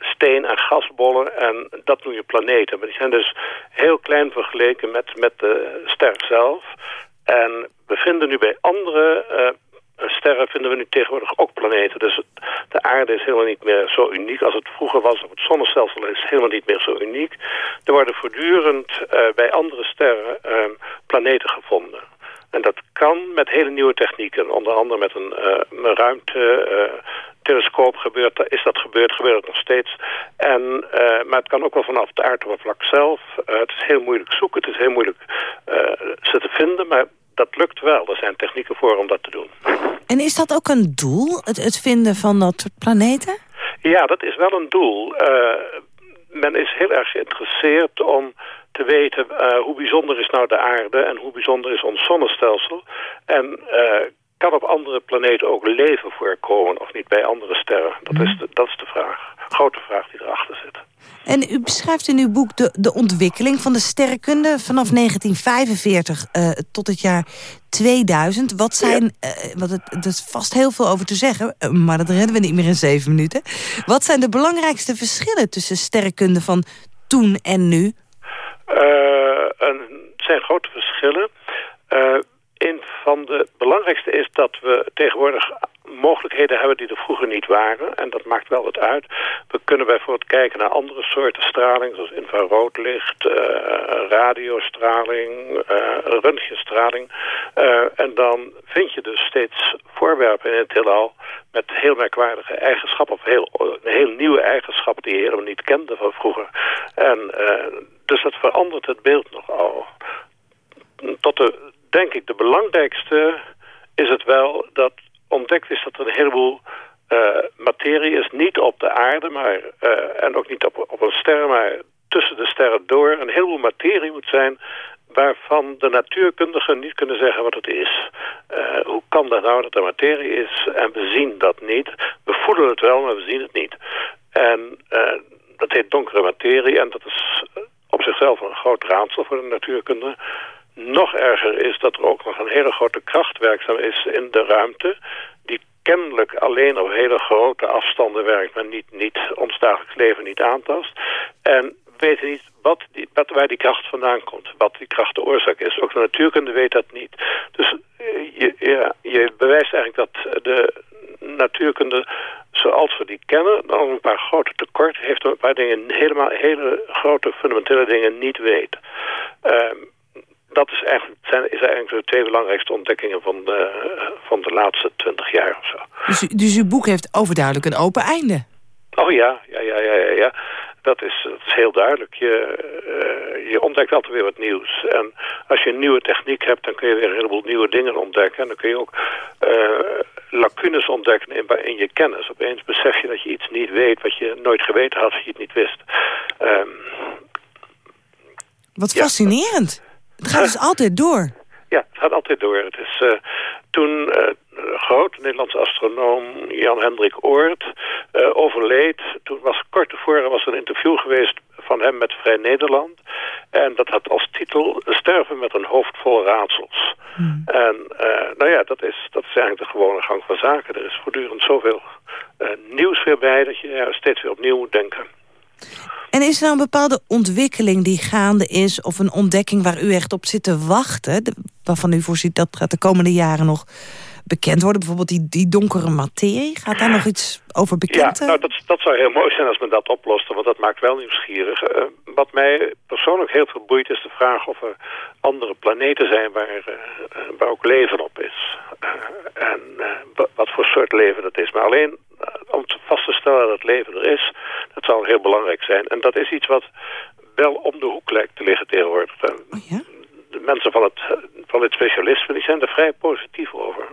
steen- en gasbollen. En dat noem je planeten. Maar die zijn dus heel klein vergeleken met, met de ster zelf. En we vinden nu bij andere eh, sterren vinden we nu tegenwoordig ook planeten. Dus de aarde is helemaal niet meer zo uniek als het vroeger was. Het zonnestelsel is helemaal niet meer zo uniek. Er worden voortdurend eh, bij andere sterren eh, planeten gevonden. En dat kan met hele nieuwe technieken. Onder andere met een, eh, een ruimtetelescoop gebeurt, is dat gebeurd, gebeurt het nog steeds. En, eh, maar het kan ook wel vanaf het aardoppervlak zelf. Eh, het is heel moeilijk zoeken, het is heel moeilijk eh, ze te vinden, maar dat lukt wel. Er zijn technieken voor om dat te doen. En is dat ook een doel, het, het vinden van dat soort planeten? Ja, dat is wel een doel. Men is heel erg geïnteresseerd om te weten hoe bijzonder is nou de aarde en hoe bijzonder is ons zonnestelsel. En kan op andere planeten ook leven voorkomen of niet bij andere sterren? Dat, is, de, dat is de vraag. Grote vraag die erachter zit. En u beschrijft in uw boek de, de ontwikkeling van de sterrenkunde vanaf 1945 eh, tot het jaar 2000. Wat zijn, eh, wat het, er is vast heel veel over te zeggen, eh, maar dat redden we niet meer in zeven minuten. Wat zijn de belangrijkste verschillen tussen sterrenkunde van toen en nu? Eh, en het zijn grote verschillen. Van de belangrijkste is dat we tegenwoordig mogelijkheden hebben die er vroeger niet waren. En dat maakt wel wat uit. We kunnen bijvoorbeeld kijken naar andere soorten straling, zoals infraroodlicht, eh, radiostraling, eh röntgenstraling. Eh, en dan vind je dus steeds voorwerpen in het heelal met heel merkwaardige eigenschappen, of heel, heel nieuwe eigenschappen die je helemaal niet kende van vroeger. En dus dat verandert het beeld nogal. Tot de, denk ik, de belangrijkste is het wel dat ontdekt is dat er een heleboel eh, materie is. Niet op de aarde, maar, eh, en ook niet op, op een ster, maar tussen de sterren door. Een heleboel materie moet zijn waarvan de natuurkundigen niet kunnen zeggen wat het is. Eh, hoe kan dat nou dat er materie is en we zien dat niet? We voelen het wel, maar we zien het niet. En dat heet donkere materie en dat is op zichzelf een groot raadsel voor de natuurkunde. Nog erger is dat er ook nog een hele grote kracht werkzaam is in de ruimte... die kennelijk alleen op hele grote afstanden werkt... maar niet, niet ons dagelijks leven niet aantast. En we weten niet wat wat, waar die kracht vandaan komt. Wat die kracht de oorzaak is. Ook de natuurkunde weet dat niet. Dus eh, je, ja, je bewijst eigenlijk dat de natuurkunde zoals we die kennen... dan een paar grote tekorten heeft... een paar dingen helemaal hele grote fundamentele dingen niet weet. Ehm, dat is eigenlijk, zijn, is eigenlijk de twee belangrijkste ontdekkingen van de, van de laatste twintig jaar of zo. Dus, dus uw boek heeft overduidelijk een open einde. Oh ja, ja, ja, ja, ja. ja. Dat, is, dat is heel duidelijk. Je, eh, je ontdekt altijd weer wat nieuws. En als je een nieuwe techniek hebt, dan kun je weer een heleboel nieuwe dingen ontdekken. En dan kun je ook eh, lacunes ontdekken in, in je kennis. Opeens besef je dat je iets niet weet wat je nooit geweten had als je het niet wist. Ehm, Wat fascinerend. Het gaat dus altijd door. Ja, het gaat altijd door. Het is eh, toen een groot Nederlandse astronoom Jan Hendrik Oort eh, overleed. Toen was kort tevoren was er een interview geweest van hem met Vrij Nederland. En dat had als titel Sterven met een hoofd vol raadsels. En eh, nou ja, dat is, dat is eigenlijk de gewone gang van zaken. Er is voortdurend zoveel nieuws weer bij dat je steeds weer opnieuw moet denken. En is er nou een bepaalde ontwikkeling die gaande is... of een ontdekking waar u echt op zit te wachten... de- waarvan u voorziet dat gaat de komende jaren nog bekend worden? Bijvoorbeeld die, die donkere materie. Gaat daar nog iets over bekend? Ja, nou, dat, dat zou heel mooi zijn als men dat oplost, want dat maakt wel nieuwsgierig. Uh, wat mij persoonlijk heel veel boeit is de vraag of er andere planeten zijn waar, uh, waar ook leven op is. Uh, en wat voor soort leven dat is. Maar alleen om vast te stellen dat leven er is, dat zal heel belangrijk zijn. En dat is iets wat wel om de hoek lijkt te liggen tegenwoordig. Oh, ja? De mensen van het, van het specialisme die zijn er vrij positief over.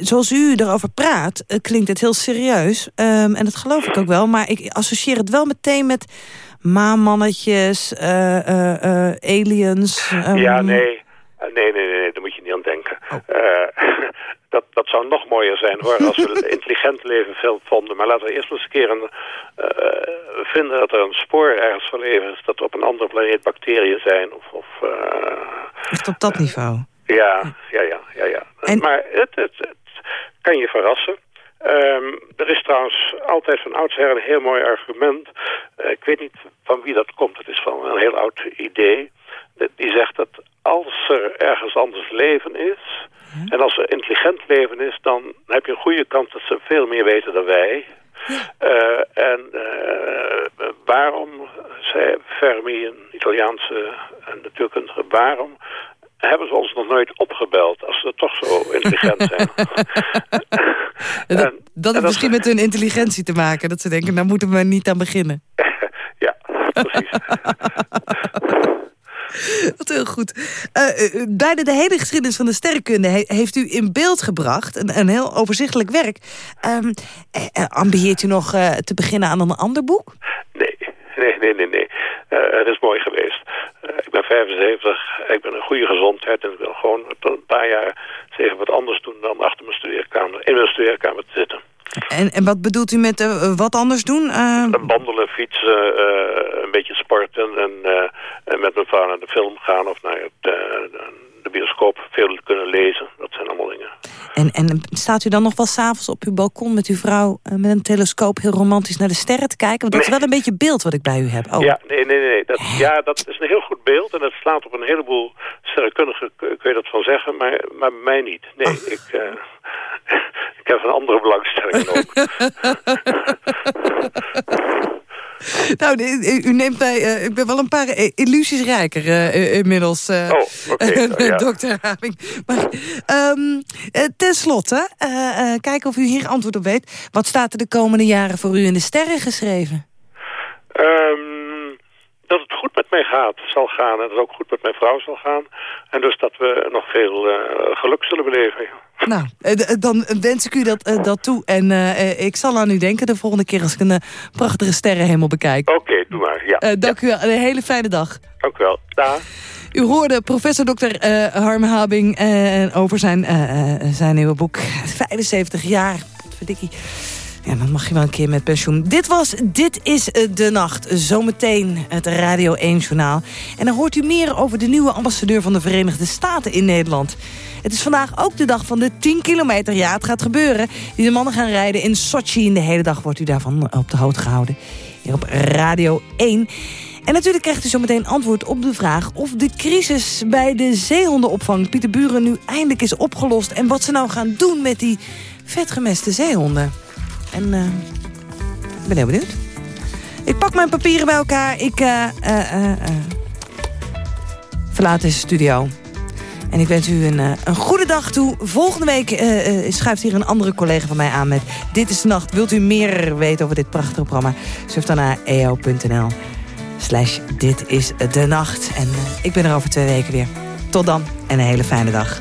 Zoals u erover praat, klinkt het heel serieus. Um, en dat geloof ik ook wel. Maar ik associeer het wel meteen met maanmannetjes, uh, uh, uh, aliens. Um... Ja, nee. Nee, nee, nee, daar moet je niet aan denken. Oh. dat, dat zou nog mooier zijn hoor, als we intelligent leven veel vonden. Maar laten we eerst eens een keer een, vinden dat er een spoor ergens van leven is... dat er op een andere planeet bacteriën zijn. Of, of, Echt op dat niveau? Ja, ja, ja. ja, ja. En... Maar het, het, het kan je verrassen. Um, er is trouwens altijd van oudsher een heel mooi argument. Uh, ik weet niet van wie dat komt. Het is van een heel oud idee. Die zegt dat als er ergens anders leven is... Ja. en als er intelligent leven is... dan heb je een goede kans dat ze veel meer weten dan wij. Uh, en uh, waarom, zei Fermi, een Italiaanse natuurkundige... waarom hebben ze ons nog nooit opgebeld als ze toch zo intelligent zijn. en, dat heeft misschien met hun intelligentie te maken. Dat ze denken, daar moeten we niet aan beginnen. ja, precies. Wat heel goed. Uh, bijna de hele geschiedenis van de sterrenkunde he heeft u in beeld gebracht. Een, een heel overzichtelijk werk. Um, uh, ambieert u nog te beginnen aan een ander boek? Nee, nee, nee, nee. nee. het is mooi geweest. ik ben 75, ik ben een goede gezondheid en ik wil gewoon een paar jaar even wat anders doen dan achter mijn studeerkamer, in mijn studeerkamer te zitten. En, en wat bedoelt u met uh, wat anders doen? Uh... Wandelen, fietsen, uh, een beetje sporten en, en, met mijn vrouw naar de film gaan of naar het, de bioscoop veel kunnen lezen. Dat zijn allemaal dingen. En, en staat u dan nog wel s'avonds op uw balkon met uw vrouw met een telescoop heel romantisch naar de sterren te kijken? Want dat nee. is wel een beetje beeld wat ik bij u heb. Oh. Ja, nee, nee, nee. Dat, ja, dat is een heel goed beeld en dat slaat op een heleboel sterrenkundigen, kun je dat van zeggen, maar, maar bij mij niet. Nee, ik... Ik heb een andere belangstelling ook. nou, u neemt mij... Uh, ik ben wel een paar illusies rijker uh, inmiddels, uh, oh, okay. oh, ja. dokter Haming. Maar um, ten slotte, kijken of u hier antwoord op weet. Wat staat er de komende jaren voor u in de sterren geschreven? Um, dat het goed met mij gaat, zal gaan. En dat het ook goed met mijn vrouw zal gaan. En dus dat we nog veel geluk zullen beleven. Nou, dan wens ik u dat, uh, dat toe. En uh, ik zal aan u denken de volgende keer als ik een uh, prachtige sterrenhemel bekijk. Oké, okay, doe maar. Ja. dank ja. u wel. Een hele fijne dag. Dank u wel. Dag. U hoorde professor Dr. Harm Habing over zijn, zijn nieuwe boek. 75 jaar. Verdikkie. Ja, dan mag je wel een keer met pensioen. Dit was Dit is de Nacht. Zometeen het Radio 1 Journaal. En dan hoort u meer over de nieuwe ambassadeur van de Verenigde Staten in Nederland. Het is vandaag ook de dag van de 10 kilometer. Ja, het gaat gebeuren. Die de mannen gaan rijden in Sochi. En de hele dag wordt u daarvan op de hoogte gehouden. Hier op Radio 1. En natuurlijk krijgt u zometeen antwoord op de vraag... of de crisis bij de zeehondenopvang Pieter Buren nu eindelijk is opgelost... en wat ze nou gaan doen met die vetgemeste zeehonden. En uh, ik ben heel benieuwd. Ik pak mijn papieren bij elkaar. Ik uh, uh, verlaat deze studio. En ik wens u een, een goede dag toe. Volgende week schuift hier een andere collega van mij aan met Dit is de Nacht. Wilt u meer weten over dit prachtige programma? Surf dan naar eo.nl slash Dit is de Nacht. En ik ben er over twee weken weer. Tot dan en een hele fijne dag.